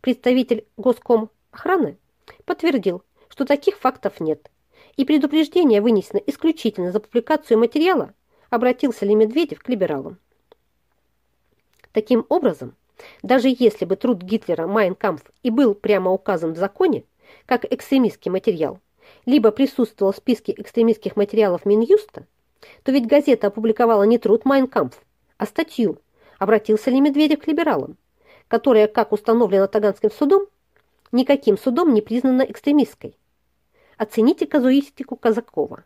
Представитель Госком охраны подтвердил, что таких фактов нет, и предупреждение вынесено исключительно за публикацию материала, обратился ли Медведев к либералам. Таким образом, даже если бы труд Гитлера «Майн Кампф» и был прямо указан в законе, как экстремистский материал, либо присутствовал в списке экстремистских материалов Минюста, то ведь газета опубликовала не труд «Майн Кампф», а статью «Обратился ли Медведев к либералам», которая, как установлено Таганским судом, никаким судом не признана экстремистской. Оцените казуистику Казакова.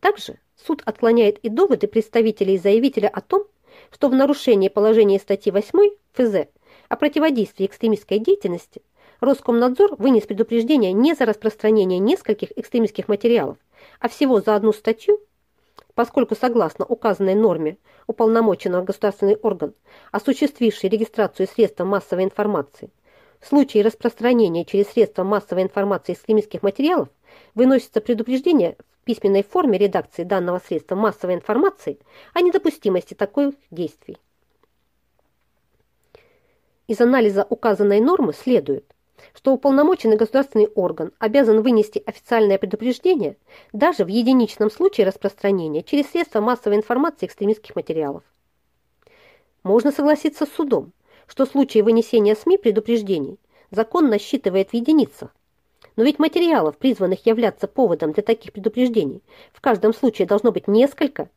Также суд отклоняет и доводы представителей заявителя о том, что в нарушении положения статьи 8 ФЗ о противодействии экстремистской деятельности Роскомнадзор вынес предупреждение не за распространение нескольких экстремистских материалов, а всего за одну статью, поскольку согласно указанной норме уполномоченного государственный орган, осуществивший регистрацию средств массовой информации, случае распространения через средства массовой информации экстремистских материалов выносится предупреждение в письменной форме редакции данного средства массовой информации о недопустимости таких действий. Из анализа указанной нормы следует, что уполномоченный государственный орган обязан вынести официальное предупреждение даже в единичном случае распространения через средства массовой информации экстремистских материалов. Можно согласиться с судом, что в случае вынесения СМИ предупреждений закон насчитывает в единицах, но ведь материалов, призванных являться поводом для таких предупреждений, в каждом случае должно быть несколько.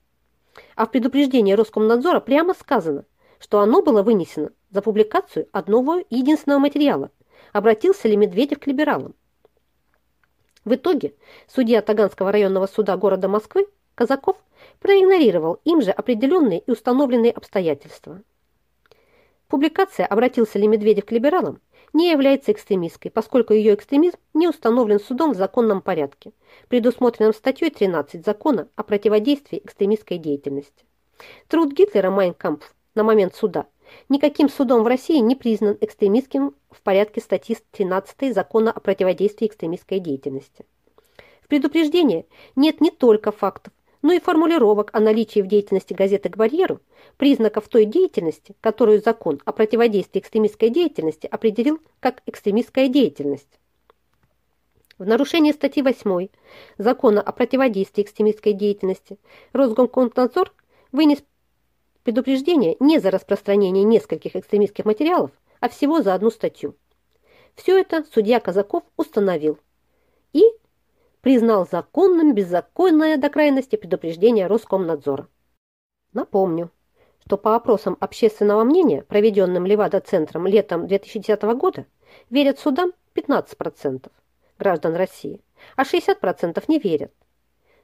А в предупреждении Роскомнадзора прямо сказано, что оно было вынесено за публикацию одного единственного материала – обратился ли Медведев к либералам. В итоге судья Таганского районного суда города Москвы Казаков проигнорировал им же определенные и установленные обстоятельства. Публикация «Обратился ли Медведев к либералам» не является экстремистской, поскольку ее экстремизм не установлен судом в законном порядке, предусмотренном статьей 13 Закона о противодействии экстремистской деятельности. Труд Гитлера «Майнкампф» на момент суда никаким судом в России не признан экстремистским в порядке статьи 13 Закона о противодействии экстремистской деятельности. В предупреждении нет не только фактов, но и формулировок о наличии в деятельности газеты к барьеру признаков той деятельности, которую закон о противодействии экстремистской деятельности определил как экстремистская деятельность. В нарушение статьи 8 Закона о противодействии экстремистской деятельности Росгомкомнадзор вынес предупреждение не за распространение нескольких экстремистских материалов, а всего за одну статью. Все это судья Казаков установил и признал законным беззаконное до крайности предупреждение Роскомнадзора. Напомню, что по опросам общественного мнения, проведенным Левада-центром летом 2010 года, верят судам 15% граждан России, а 60% не верят.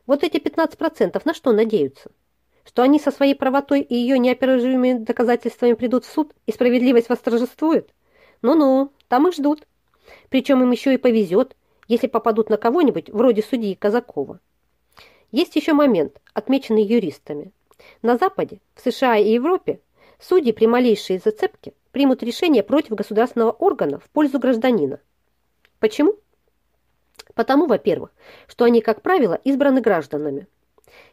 Вот эти 15% на что надеются? Что они со своей правотой и ее неопровержимыми доказательствами придут в суд и справедливость восторжествует? Ну-ну, там и ждут. Причем им еще и повезет, если попадут на кого-нибудь вроде судьи Казакова. Есть еще момент, отмеченный юристами. На Западе, в США и Европе судьи при малейшей зацепке примут решение против государственного органа в пользу гражданина. Почему? Потому, во-первых, что они, как правило, избраны гражданами.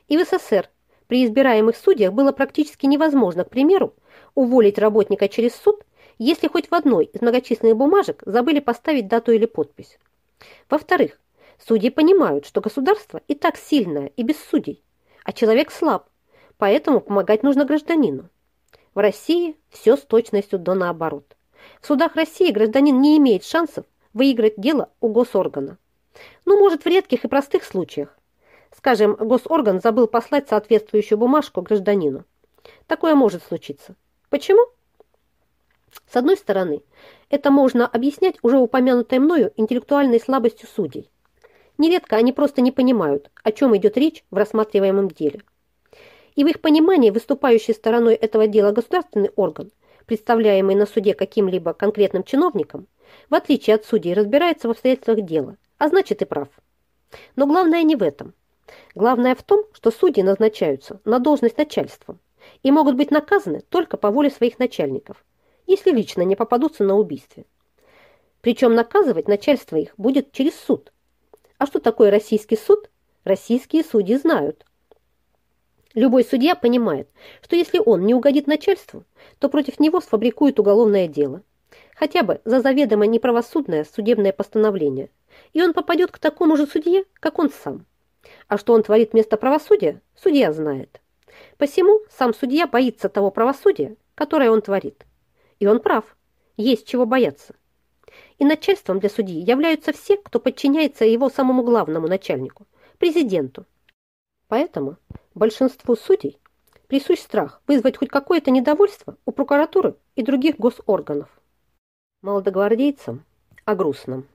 И в СССР при избираемых судьях было практически невозможно, к примеру, уволить работника через суд, если хоть в одной из многочисленных бумажек забыли поставить дату или подпись. Во-вторых, судьи понимают, что государство и так сильное и без судей, а человек слаб, поэтому помогать нужно гражданину. В России все с точностью до наоборот. В судах России гражданин не имеет шансов выиграть дело у госоргана. Ну, может, в редких и простых случаях. Скажем, госорган забыл послать соответствующую бумажку гражданину. Такое может случиться. Почему? С одной стороны, это можно объяснять уже упомянутой мною интеллектуальной слабостью судей. Нередко они просто не понимают, о чем идет речь в рассматриваемом деле. И в их понимании выступающей стороной этого дела государственный орган, представляемый на суде каким-либо конкретным чиновником, в отличие от судей, разбирается в обстоятельствах дела, а значит и прав. Но главное не в этом. Главное в том, что судьи назначаются на должность начальством и могут быть наказаны только по воле своих начальников, если лично не попадутся на убийстве. Причем наказывать начальство их будет через суд. А что такое российский суд? Российские судьи знают. Любой судья понимает, что если он не угодит начальству, то против него сфабрикуют уголовное дело. Хотя бы за заведомо неправосудное судебное постановление. И он попадет к такому же судье, как он сам. А что он творит вместо правосудия, судья знает. Посему сам судья боится того правосудия, которое он творит. И он прав. Есть чего бояться. И начальством для судьи являются все, кто подчиняется его самому главному начальнику – президенту. Поэтому большинству судей присущ страх вызвать хоть какое-то недовольство у прокуратуры и других госорганов. Молодогвардейцам о грустном.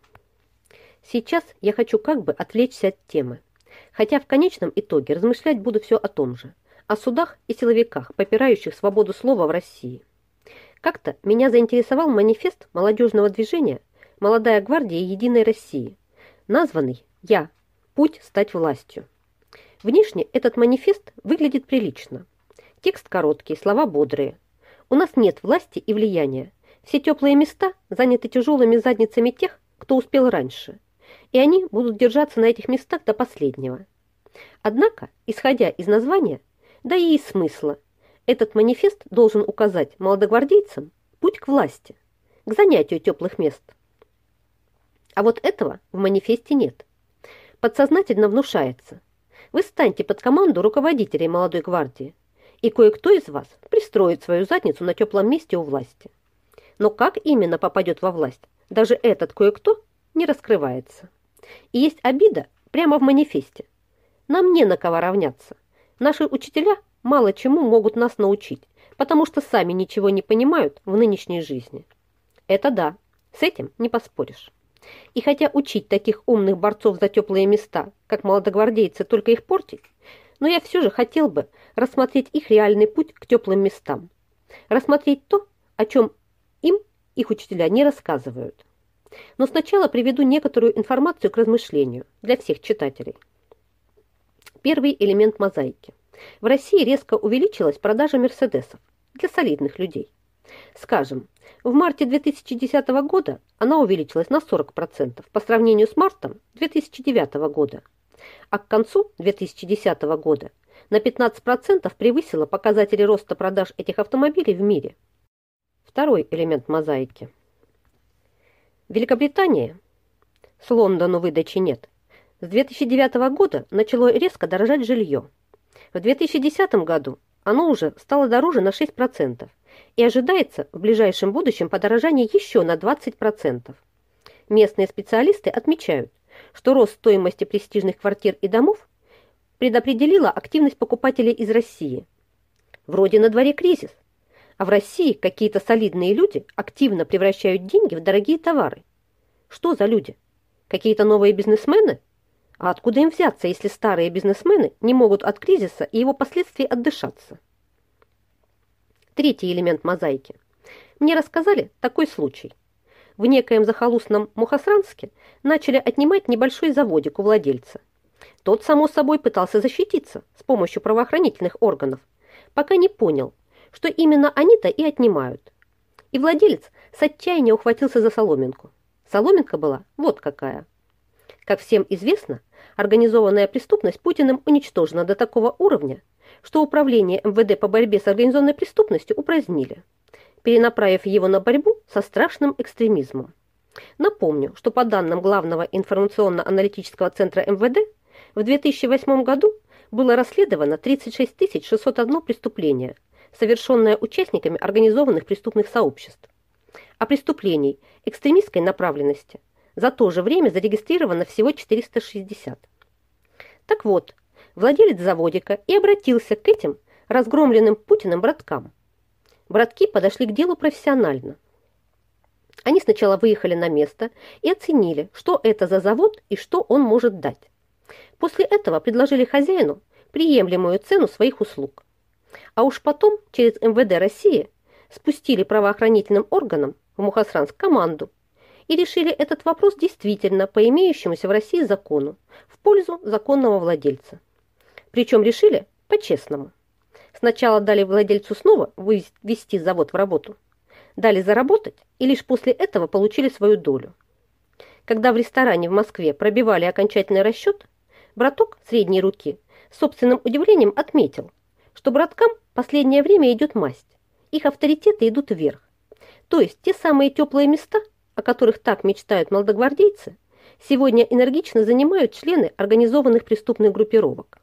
Сейчас я хочу как бы отвлечься от темы, хотя в конечном итоге размышлять буду все о том же, о судах и силовиках, попирающих свободу слова в России. Как-то меня заинтересовал манифест молодежного движения «Молодая гвардия Единой России», названный «Я. Путь стать властью». Внешне этот манифест выглядит прилично. Текст короткий, слова бодрые. У нас нет власти и влияния. Все теплые места заняты тяжелыми задницами тех, кто успел раньше. И они будут держаться на этих местах до последнего. Однако, исходя из названия, да и из смысла, этот манифест должен указать молодогвардейцам путь к власти, к занятию теплых мест. А вот этого в манифесте нет. Подсознательно внушается. Вы станьте под команду руководителей молодой гвардии, и кое-кто из вас пристроит свою задницу на теплом месте у власти. Но как именно попадет во власть, даже этот кое-кто не раскрывается. И есть обида прямо в манифесте. Нам не на кого равняться. Наши учителя мало чему могут нас научить, потому что сами ничего не понимают в нынешней жизни. Это да, с этим не поспоришь. И хотя учить таких умных борцов за теплые места, как молодогвардейцы, только их портить, но я все же хотел бы рассмотреть их реальный путь к теплым местам. Рассмотреть то, о чем им их учителя не рассказывают. Но сначала приведу некоторую информацию к размышлению для всех читателей. Первый элемент мозаики. В России резко увеличилась продажа мерседесов для солидных людей. Скажем, в марте 2010 года она увеличилась на 40% по сравнению с мартом 2009 года, а к концу 2010 года на 15% превысила показатели роста продаж этих автомобилей в мире. Второй элемент мозаики. Великобритания, с Лондону выдачи нет, с 2009 года начало резко дорожать жилье. В 2010 году оно уже стало дороже на 6% и ожидается в ближайшем будущем подорожание еще на 20%. Местные специалисты отмечают, что рост стоимости престижных квартир и домов предопределила активность покупателей из России. Вроде на дворе кризис, а в России какие-то солидные люди активно превращают деньги в дорогие товары. Что за люди? Какие-то новые бизнесмены? А откуда им взяться, если старые бизнесмены не могут от кризиса и его последствий отдышаться? Третий элемент мозаики. Мне рассказали такой случай. В некоем захолустном Мухасранске начали отнимать небольшой заводик у владельца. Тот, само собой, пытался защититься с помощью правоохранительных органов, пока не понял, что именно они-то и отнимают. И владелец с отчаяния ухватился за соломинку. Соломинка была вот какая. Как всем известно, организованная преступность Путиным уничтожена до такого уровня, что управление МВД по борьбе с организованной преступностью упразднили, перенаправив его на борьбу со страшным экстремизмом. Напомню, что по данным Главного информационно-аналитического центра МВД, в 2008 году было расследовано 36 601 преступление, совершенное участниками организованных преступных сообществ. А преступлений экстремистской направленности за то же время зарегистрировано всего 460. Так вот, владелец заводика и обратился к этим разгромленным Путиным браткам. Братки подошли к делу профессионально. Они сначала выехали на место и оценили, что это за завод и что он может дать. После этого предложили хозяину приемлемую цену своих услуг. А уж потом через МВД России спустили правоохранительным органам в Мухасранск команду и решили этот вопрос действительно по имеющемуся в России закону в пользу законного владельца. Причем решили по-честному. Сначала дали владельцу снова ввести завод в работу, дали заработать и лишь после этого получили свою долю. Когда в ресторане в Москве пробивали окончательный расчет, браток средней руки с собственным удивлением отметил, что браткам последнее время идет масть, их авторитеты идут вверх. То есть те самые теплые места, о которых так мечтают молодогвардейцы, сегодня энергично занимают члены организованных преступных группировок.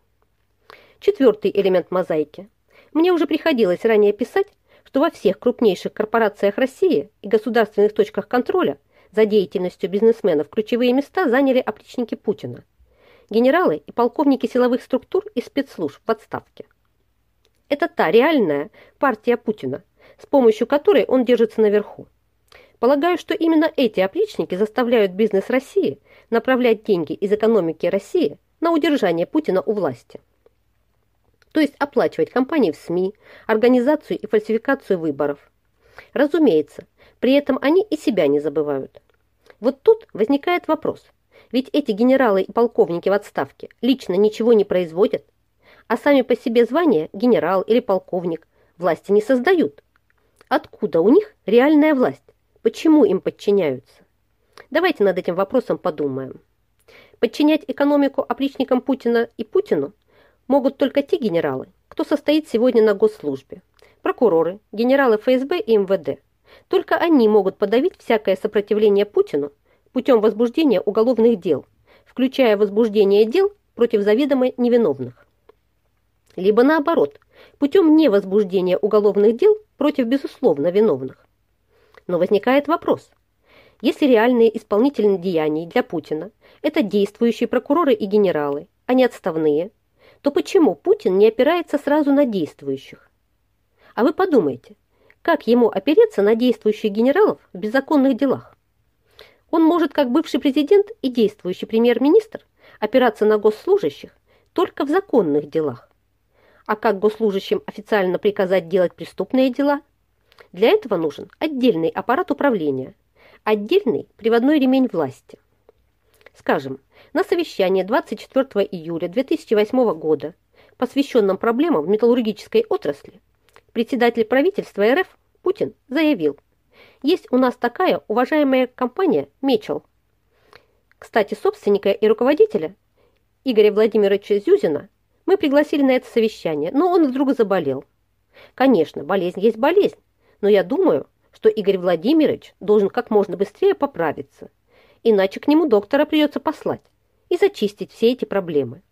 Четвертый элемент мозаики. Мне уже приходилось ранее писать, что во всех крупнейших корпорациях России и государственных точках контроля за деятельностью бизнесменов ключевые места заняли опричники Путина, генералы и полковники силовых структур и спецслужб в отставке. Это та реальная партия Путина, с помощью которой он держится наверху. Полагаю, что именно эти опричники заставляют бизнес России направлять деньги из экономики России на удержание Путина у власти то есть оплачивать кампании в СМИ, организацию и фальсификацию выборов. Разумеется, при этом они и себя не забывают. Вот тут возникает вопрос. Ведь эти генералы и полковники в отставке лично ничего не производят, а сами по себе звания генерал или полковник власти не создают. Откуда у них реальная власть? Почему им подчиняются? Давайте над этим вопросом подумаем. Подчинять экономику опричникам Путина и Путину – могут только те генералы, кто состоит сегодня на госслужбе. Прокуроры, генералы ФСБ и МВД. Только они могут подавить всякое сопротивление Путину путем возбуждения уголовных дел, включая возбуждение дел против заведомо невиновных. Либо наоборот, путем невозбуждения уголовных дел против безусловно виновных. Но возникает вопрос. Если реальные исполнители деяний для Путина – это действующие прокуроры и генералы, а не отставные, то почему Путин не опирается сразу на действующих? А вы подумайте, как ему опереться на действующих генералов в беззаконных делах? Он может, как бывший президент и действующий премьер-министр, опираться на госслужащих только в законных делах. А как госслужащим официально приказать делать преступные дела? Для этого нужен отдельный аппарат управления, отдельный приводной ремень власти. Скажем, на совещании 24 июля 2008 года, посвященном проблемам в металлургической отрасли, председатель правительства РФ Путин заявил, есть у нас такая уважаемая компания «Мечел». Кстати, собственника и руководителя Игоря Владимировича Зюзина мы пригласили на это совещание, но он вдруг заболел. Конечно, болезнь есть болезнь, но я думаю, что Игорь Владимирович должен как можно быстрее поправиться, иначе к нему доктора придется послать и зачистить все эти проблемы.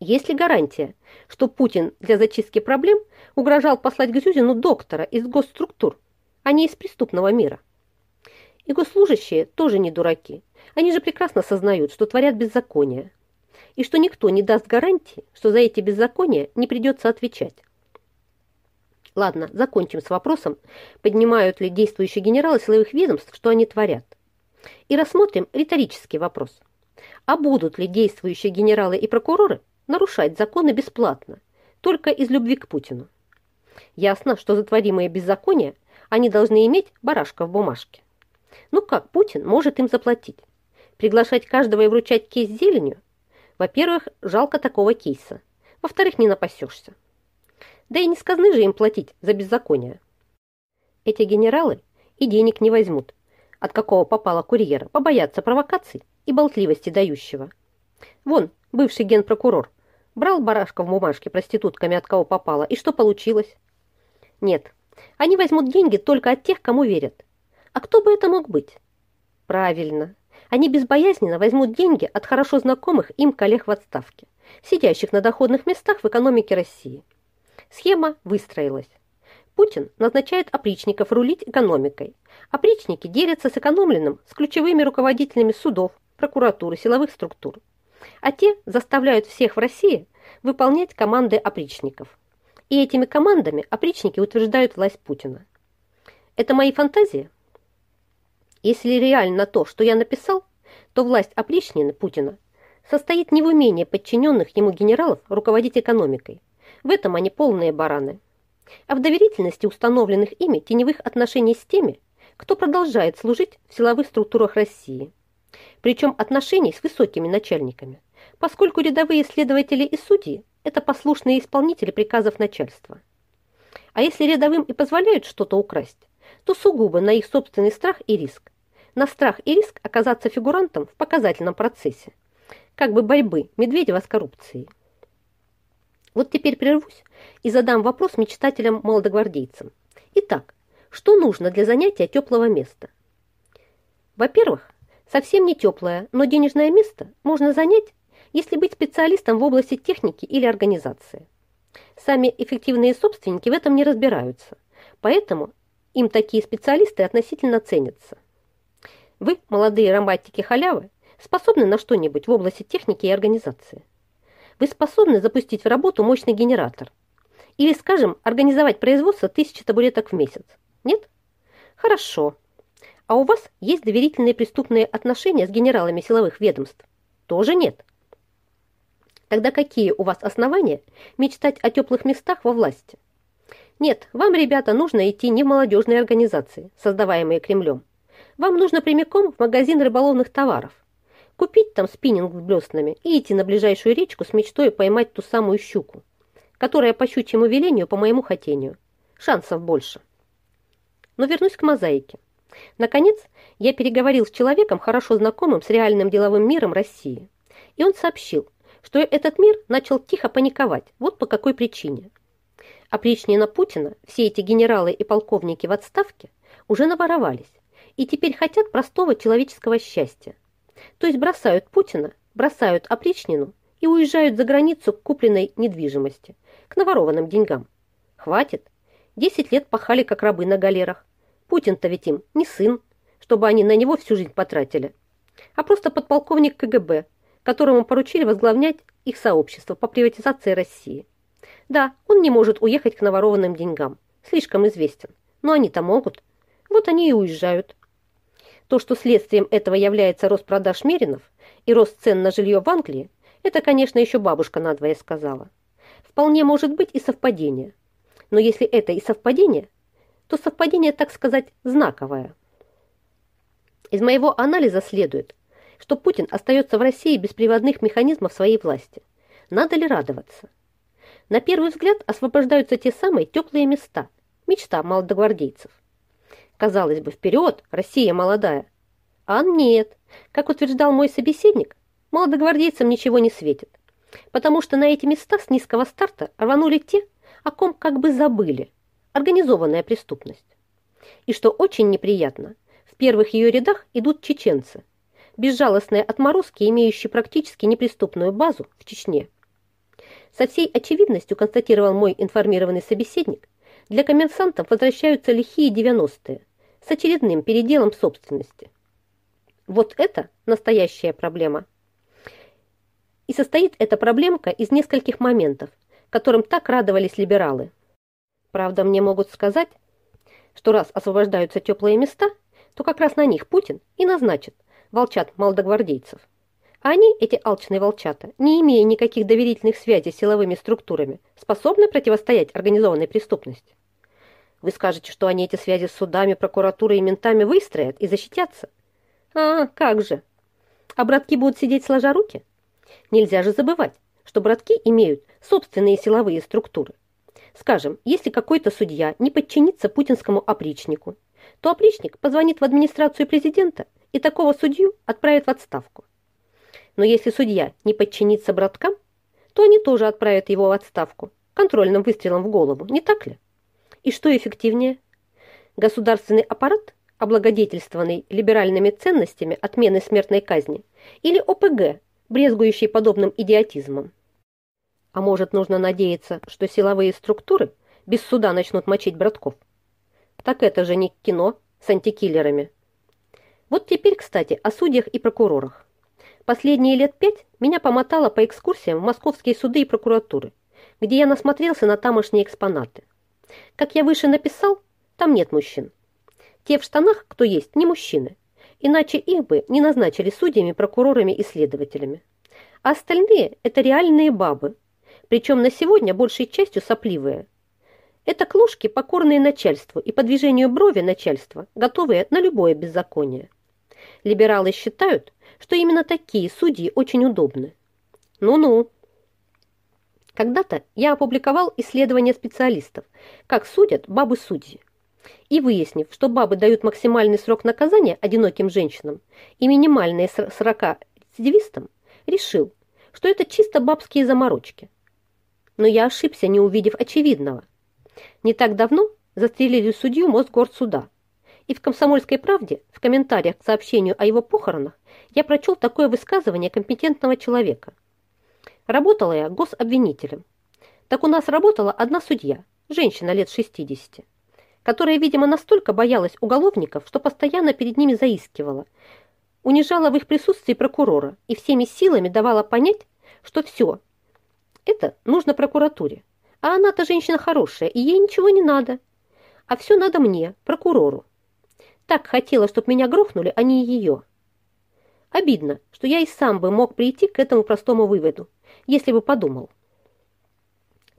Есть ли гарантия, что Путин для зачистки проблем угрожал послать к доктора из госструктур, а не из преступного мира? И госслужащие тоже не дураки. Они же прекрасно сознают, что творят беззаконие, и что никто не даст гарантии, что за эти беззакония не придется отвечать. Ладно, закончим с вопросом, поднимают ли действующие генералы силовых ведомств, что они творят. И рассмотрим риторический вопрос. А будут ли действующие генералы и прокуроры нарушать законы бесплатно, только из любви к Путину? Ясно, что затворимые беззакония они должны иметь барашка в бумажке. Ну как Путин может им заплатить? Приглашать каждого и вручать кейс зеленью? Во-первых, жалко такого кейса. Во-вторых, не напасешься. Да и не сказны же им платить за беззаконие. Эти генералы и денег не возьмут, от какого попало курьера, побоятся провокаций и болтливости дающего. Вон, бывший генпрокурор, брал барашка в бумажке проститутками от кого попало, и что получилось? Нет, они возьмут деньги только от тех, кому верят. А кто бы это мог быть? Правильно, они безбоязненно возьмут деньги от хорошо знакомых им коллег в отставке, сидящих на доходных местах в экономике России. Схема выстроилась. Путин назначает опричников рулить экономикой. Опричники делятся сэкономленным с ключевыми руководителями судов, прокуратуры, силовых структур. А те заставляют всех в России выполнять команды опричников. И этими командами опричники утверждают власть Путина. Это мои фантазии? Если реально то, что я написал, то власть опричнины Путина состоит не в умении подчиненных ему генералов руководить экономикой, в этом они полные бараны. А в доверительности установленных ими теневых отношений с теми, кто продолжает служить в силовых структурах России. Причем отношений с высокими начальниками, поскольку рядовые следователи и судьи – это послушные исполнители приказов начальства. А если рядовым и позволяют что-то украсть, то сугубо на их собственный страх и риск. На страх и риск оказаться фигурантом в показательном процессе, как бы борьбы Медведева с коррупцией. Вот теперь прервусь и задам вопрос мечтателям-молодогвардейцам. Итак, что нужно для занятия теплого места? Во-первых, совсем не теплое, но денежное место можно занять, если быть специалистом в области техники или организации. Сами эффективные собственники в этом не разбираются, поэтому им такие специалисты относительно ценятся. Вы, молодые романтики халявы, способны на что-нибудь в области техники и организации вы способны запустить в работу мощный генератор. Или, скажем, организовать производство тысячи табуреток в месяц. Нет? Хорошо. А у вас есть доверительные преступные отношения с генералами силовых ведомств? Тоже нет. Тогда какие у вас основания мечтать о теплых местах во власти? Нет, вам, ребята, нужно идти не в молодежные организации, создаваемые Кремлем. Вам нужно прямиком в магазин рыболовных товаров – купить там спиннинг с блеснами и идти на ближайшую речку с мечтой поймать ту самую щуку, которая по щучьему велению по моему хотению. Шансов больше. Но вернусь к мозаике. Наконец, я переговорил с человеком, хорошо знакомым с реальным деловым миром России. И он сообщил, что этот мир начал тихо паниковать. Вот по какой причине. Опричнина Путина, все эти генералы и полковники в отставке, уже наворовались и теперь хотят простого человеческого счастья – то есть бросают Путина, бросают опричнину и уезжают за границу к купленной недвижимости, к наворованным деньгам. Хватит. Десять лет пахали, как рабы на галерах. Путин-то ведь им не сын, чтобы они на него всю жизнь потратили, а просто подполковник КГБ, которому поручили возглавлять их сообщество по приватизации России. Да, он не может уехать к наворованным деньгам, слишком известен, но они-то могут. Вот они и уезжают. То, что следствием этого является рост продаж меринов и рост цен на жилье в Англии, это, конечно, еще бабушка надвое сказала. Вполне может быть и совпадение. Но если это и совпадение, то совпадение, так сказать, знаковое. Из моего анализа следует, что Путин остается в России без приводных механизмов своей власти. Надо ли радоваться? На первый взгляд освобождаются те самые теплые места, мечта молодогвардейцев. Казалось бы, вперед, Россия молодая. А нет, как утверждал мой собеседник, молодогвардейцам ничего не светит, потому что на эти места с низкого старта рванули те, о ком как бы забыли, организованная преступность. И что очень неприятно, в первых ее рядах идут чеченцы, безжалостные отморозки, имеющие практически неприступную базу в Чечне. Со всей очевидностью, констатировал мой информированный собеседник, для коммерсантов возвращаются лихие 90-е с очередным переделом собственности. Вот это настоящая проблема. И состоит эта проблемка из нескольких моментов, которым так радовались либералы. Правда, мне могут сказать, что раз освобождаются теплые места, то как раз на них Путин и назначит волчат молодогвардейцев. А они, эти алчные волчата, не имея никаких доверительных связей с силовыми структурами, способны противостоять организованной преступности. Вы скажете, что они эти связи с судами, прокуратурой и ментами выстроят и защитятся? А, как же? А братки будут сидеть сложа руки? Нельзя же забывать, что братки имеют собственные силовые структуры. Скажем, если какой-то судья не подчинится путинскому опричнику, то опричник позвонит в администрацию президента и такого судью отправит в отставку. Но если судья не подчинится браткам, то они тоже отправят его в отставку контрольным выстрелом в голову, не так ли? И что эффективнее? Государственный аппарат, облагодетельствованный либеральными ценностями отмены смертной казни, или ОПГ, брезгующий подобным идиотизмом? А может, нужно надеяться, что силовые структуры без суда начнут мочить братков? Так это же не кино с антикиллерами. Вот теперь, кстати, о судьях и прокурорах. Последние лет пять меня помотало по экскурсиям в московские суды и прокуратуры, где я насмотрелся на тамошние экспонаты. Как я выше написал, там нет мужчин. Те в штанах, кто есть, не мужчины, иначе их бы не назначили судьями, прокурорами и следователями. А остальные – это реальные бабы, причем на сегодня большей частью сопливые. Это клушки, покорные начальству и по движению брови начальства, готовые на любое беззаконие. Либералы считают, что именно такие судьи очень удобны. Ну-ну. Когда-то я опубликовал исследование специалистов, как судят бабы-судьи. И выяснив, что бабы дают максимальный срок наказания одиноким женщинам и минимальные 40 рецидивистам, решил, что это чисто бабские заморочки. Но я ошибся, не увидев очевидного. Не так давно застрелили судью Мосгорсуда, и в «Комсомольской правде» в комментариях к сообщению о его похоронах я прочел такое высказывание компетентного человека. Работала я гособвинителем. Так у нас работала одна судья, женщина лет 60, которая, видимо, настолько боялась уголовников, что постоянно перед ними заискивала, унижала в их присутствии прокурора и всеми силами давала понять, что все, это нужно прокуратуре. А она-то женщина хорошая, и ей ничего не надо. А все надо мне, прокурору. Так хотела, чтобы меня грохнули, а не ее. Обидно, что я и сам бы мог прийти к этому простому выводу, если бы подумал.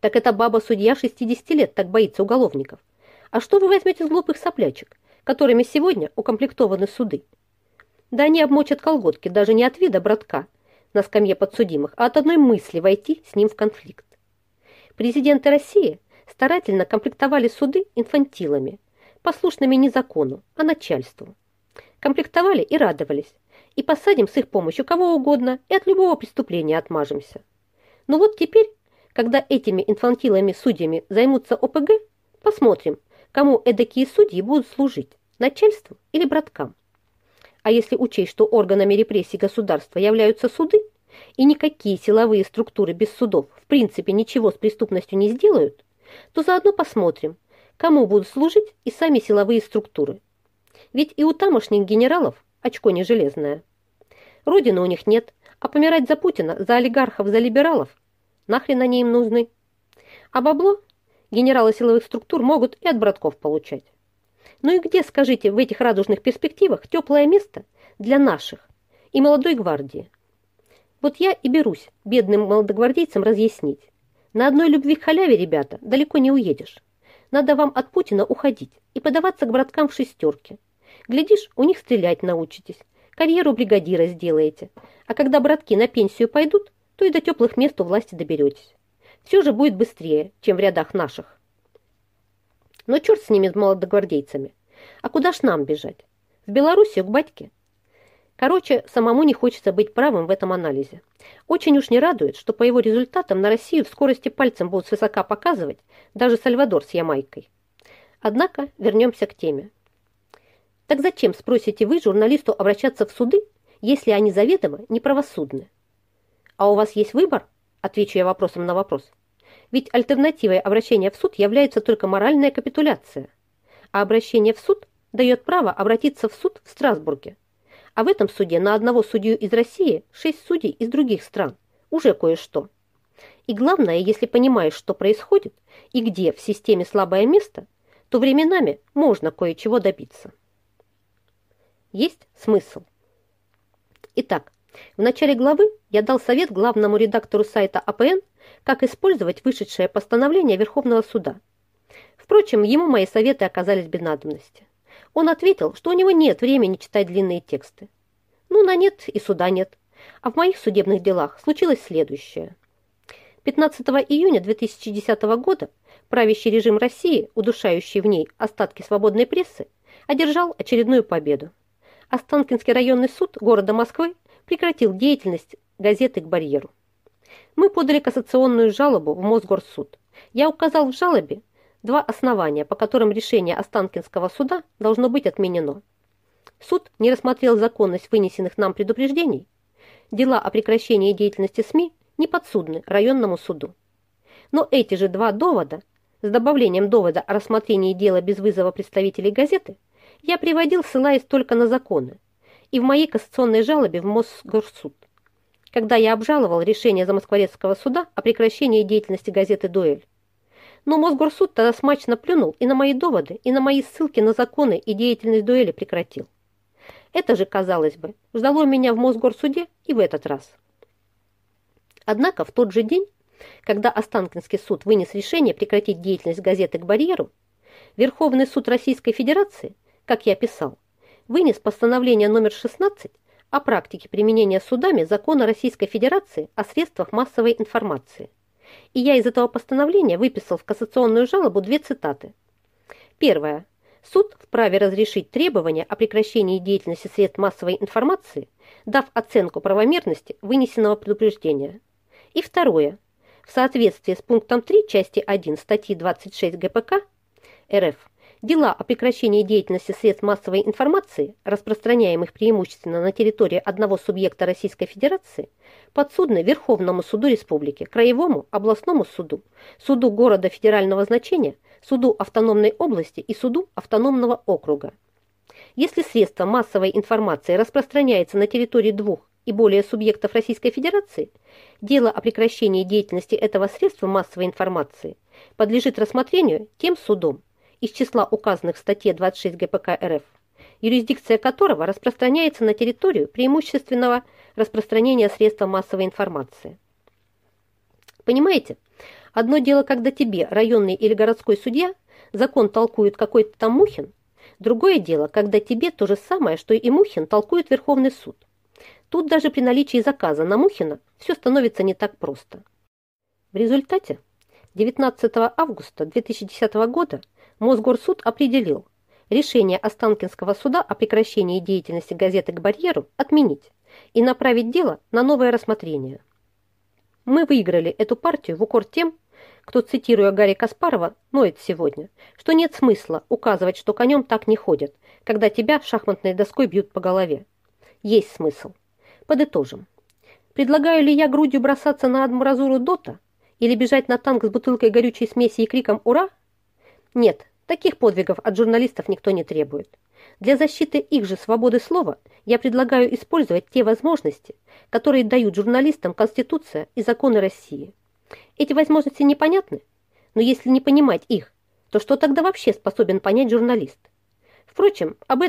Так эта баба-судья 60 лет так боится уголовников. А что вы возьмете с глупых соплячек, которыми сегодня укомплектованы суды? Да они обмочат колготки даже не от вида братка на скамье подсудимых, а от одной мысли войти с ним в конфликт. Президенты России старательно комплектовали суды инфантилами, послушными не закону, а начальству. Комплектовали и радовались, и посадим с их помощью кого угодно и от любого преступления отмажемся. Но вот теперь, когда этими инфантилами-судьями займутся ОПГ, посмотрим, кому эдакие судьи будут служить, начальству или браткам. А если учесть, что органами репрессий государства являются суды, и никакие силовые структуры без судов в принципе ничего с преступностью не сделают, то заодно посмотрим, кому будут служить и сами силовые структуры. Ведь и у тамошних генералов очко не железное. Родины у них нет, а помирать за Путина, за олигархов, за либералов нахрен они им нужны? А бабло генералы силовых структур могут и от братков получать. Ну и где, скажите, в этих радужных перспективах теплое место для наших и молодой гвардии? Вот я и берусь бедным молодогвардейцам разъяснить. На одной любви к халяве, ребята, далеко не уедешь. Надо вам от Путина уходить и подаваться к браткам в шестерке. Глядишь, у них стрелять научитесь, карьеру бригадира сделаете. А когда братки на пенсию пойдут, то и до теплых мест у власти доберетесь. Все же будет быстрее, чем в рядах наших. Но черт с ними, с молодогвардейцами. А куда ж нам бежать? В Белоруссию, к батьке? Короче, самому не хочется быть правым в этом анализе. Очень уж не радует, что по его результатам на Россию в скорости пальцем будут свысока показывать даже Сальвадор с Ямайкой. Однако вернемся к теме. Так зачем, спросите вы, журналисту обращаться в суды, если они заведомо неправосудны? А у вас есть выбор? Отвечу я вопросом на вопрос. Ведь альтернативой обращения в суд является только моральная капитуляция. А обращение в суд дает право обратиться в суд в Страсбурге, а в этом суде на одного судью из России шесть судей из других стран. Уже кое-что. И главное, если понимаешь, что происходит и где в системе слабое место, то временами можно кое-чего добиться. Есть смысл. Итак, в начале главы я дал совет главному редактору сайта АПН, как использовать вышедшее постановление Верховного суда. Впрочем, ему мои советы оказались без надобности. Он ответил, что у него нет времени читать длинные тексты. Ну, на нет и суда нет. А в моих судебных делах случилось следующее. 15 июня 2010 года правящий режим России, удушающий в ней остатки свободной прессы, одержал очередную победу. Останкинский районный суд города Москвы прекратил деятельность газеты к барьеру. Мы подали кассационную жалобу в Мосгорсуд. Я указал в жалобе, два основания, по которым решение Останкинского суда должно быть отменено. Суд не рассмотрел законность вынесенных нам предупреждений. Дела о прекращении деятельности СМИ не подсудны районному суду. Но эти же два довода, с добавлением довода о рассмотрении дела без вызова представителей газеты, я приводил, ссылаясь только на законы, и в моей кассационной жалобе в Мосгорсуд, когда я обжаловал решение Замоскворецкого суда о прекращении деятельности газеты «Дуэль». Но Мосгорсуд тогда смачно плюнул и на мои доводы, и на мои ссылки на законы и деятельность дуэли прекратил. Это же, казалось бы, ждало меня в Мосгорсуде и в этот раз. Однако в тот же день, когда Останкинский суд вынес решение прекратить деятельность газеты к барьеру, Верховный суд Российской Федерации, как я писал, вынес постановление номер 16 о практике применения судами закона Российской Федерации о средствах массовой информации – и я из этого постановления выписал в кассационную жалобу две цитаты. Первая. Суд вправе разрешить требования о прекращении деятельности средств массовой информации, дав оценку правомерности вынесенного предупреждения. И второе. В соответствии с пунктом 3 части 1 статьи 26 ГПК РФ дела о прекращении деятельности средств массовой информации, распространяемых преимущественно на территории одного субъекта Российской Федерации, подсудны Верховному суду Республики, Краевому, областному суду, суду города федерального значения, суду автономной области и суду автономного округа. Если средство массовой информации распространяется на территории двух и более субъектов Российской Федерации, дело о прекращении деятельности этого средства массовой информации подлежит рассмотрению тем судом из числа указанных в статье 26 ГПК РФ, юрисдикция которого распространяется на территорию преимущественного распространения средства массовой информации. Понимаете, одно дело, когда тебе, районный или городской судья, закон толкует какой-то там Мухин, другое дело, когда тебе то же самое, что и Мухин, толкует Верховный суд. Тут даже при наличии заказа на Мухина все становится не так просто. В результате 19 августа 2010 года Мосгорсуд определил, решение Останкинского суда о прекращении деятельности газеты «К барьеру» отменить и направить дело на новое рассмотрение. Мы выиграли эту партию в укор тем, кто, цитируя Гарри Каспарова, ноет сегодня, что нет смысла указывать, что конем так не ходят, когда тебя шахматной доской бьют по голове. Есть смысл. Подытожим. Предлагаю ли я грудью бросаться на адмуразуру Дота или бежать на танк с бутылкой горючей смеси и криком «Ура»? Нет, таких подвигов от журналистов никто не требует. Для защиты их же свободы слова я предлагаю использовать те возможности, которые дают журналистам Конституция и законы России. Эти возможности непонятны, но если не понимать их, то что тогда вообще способен понять журналист? Впрочем, об этом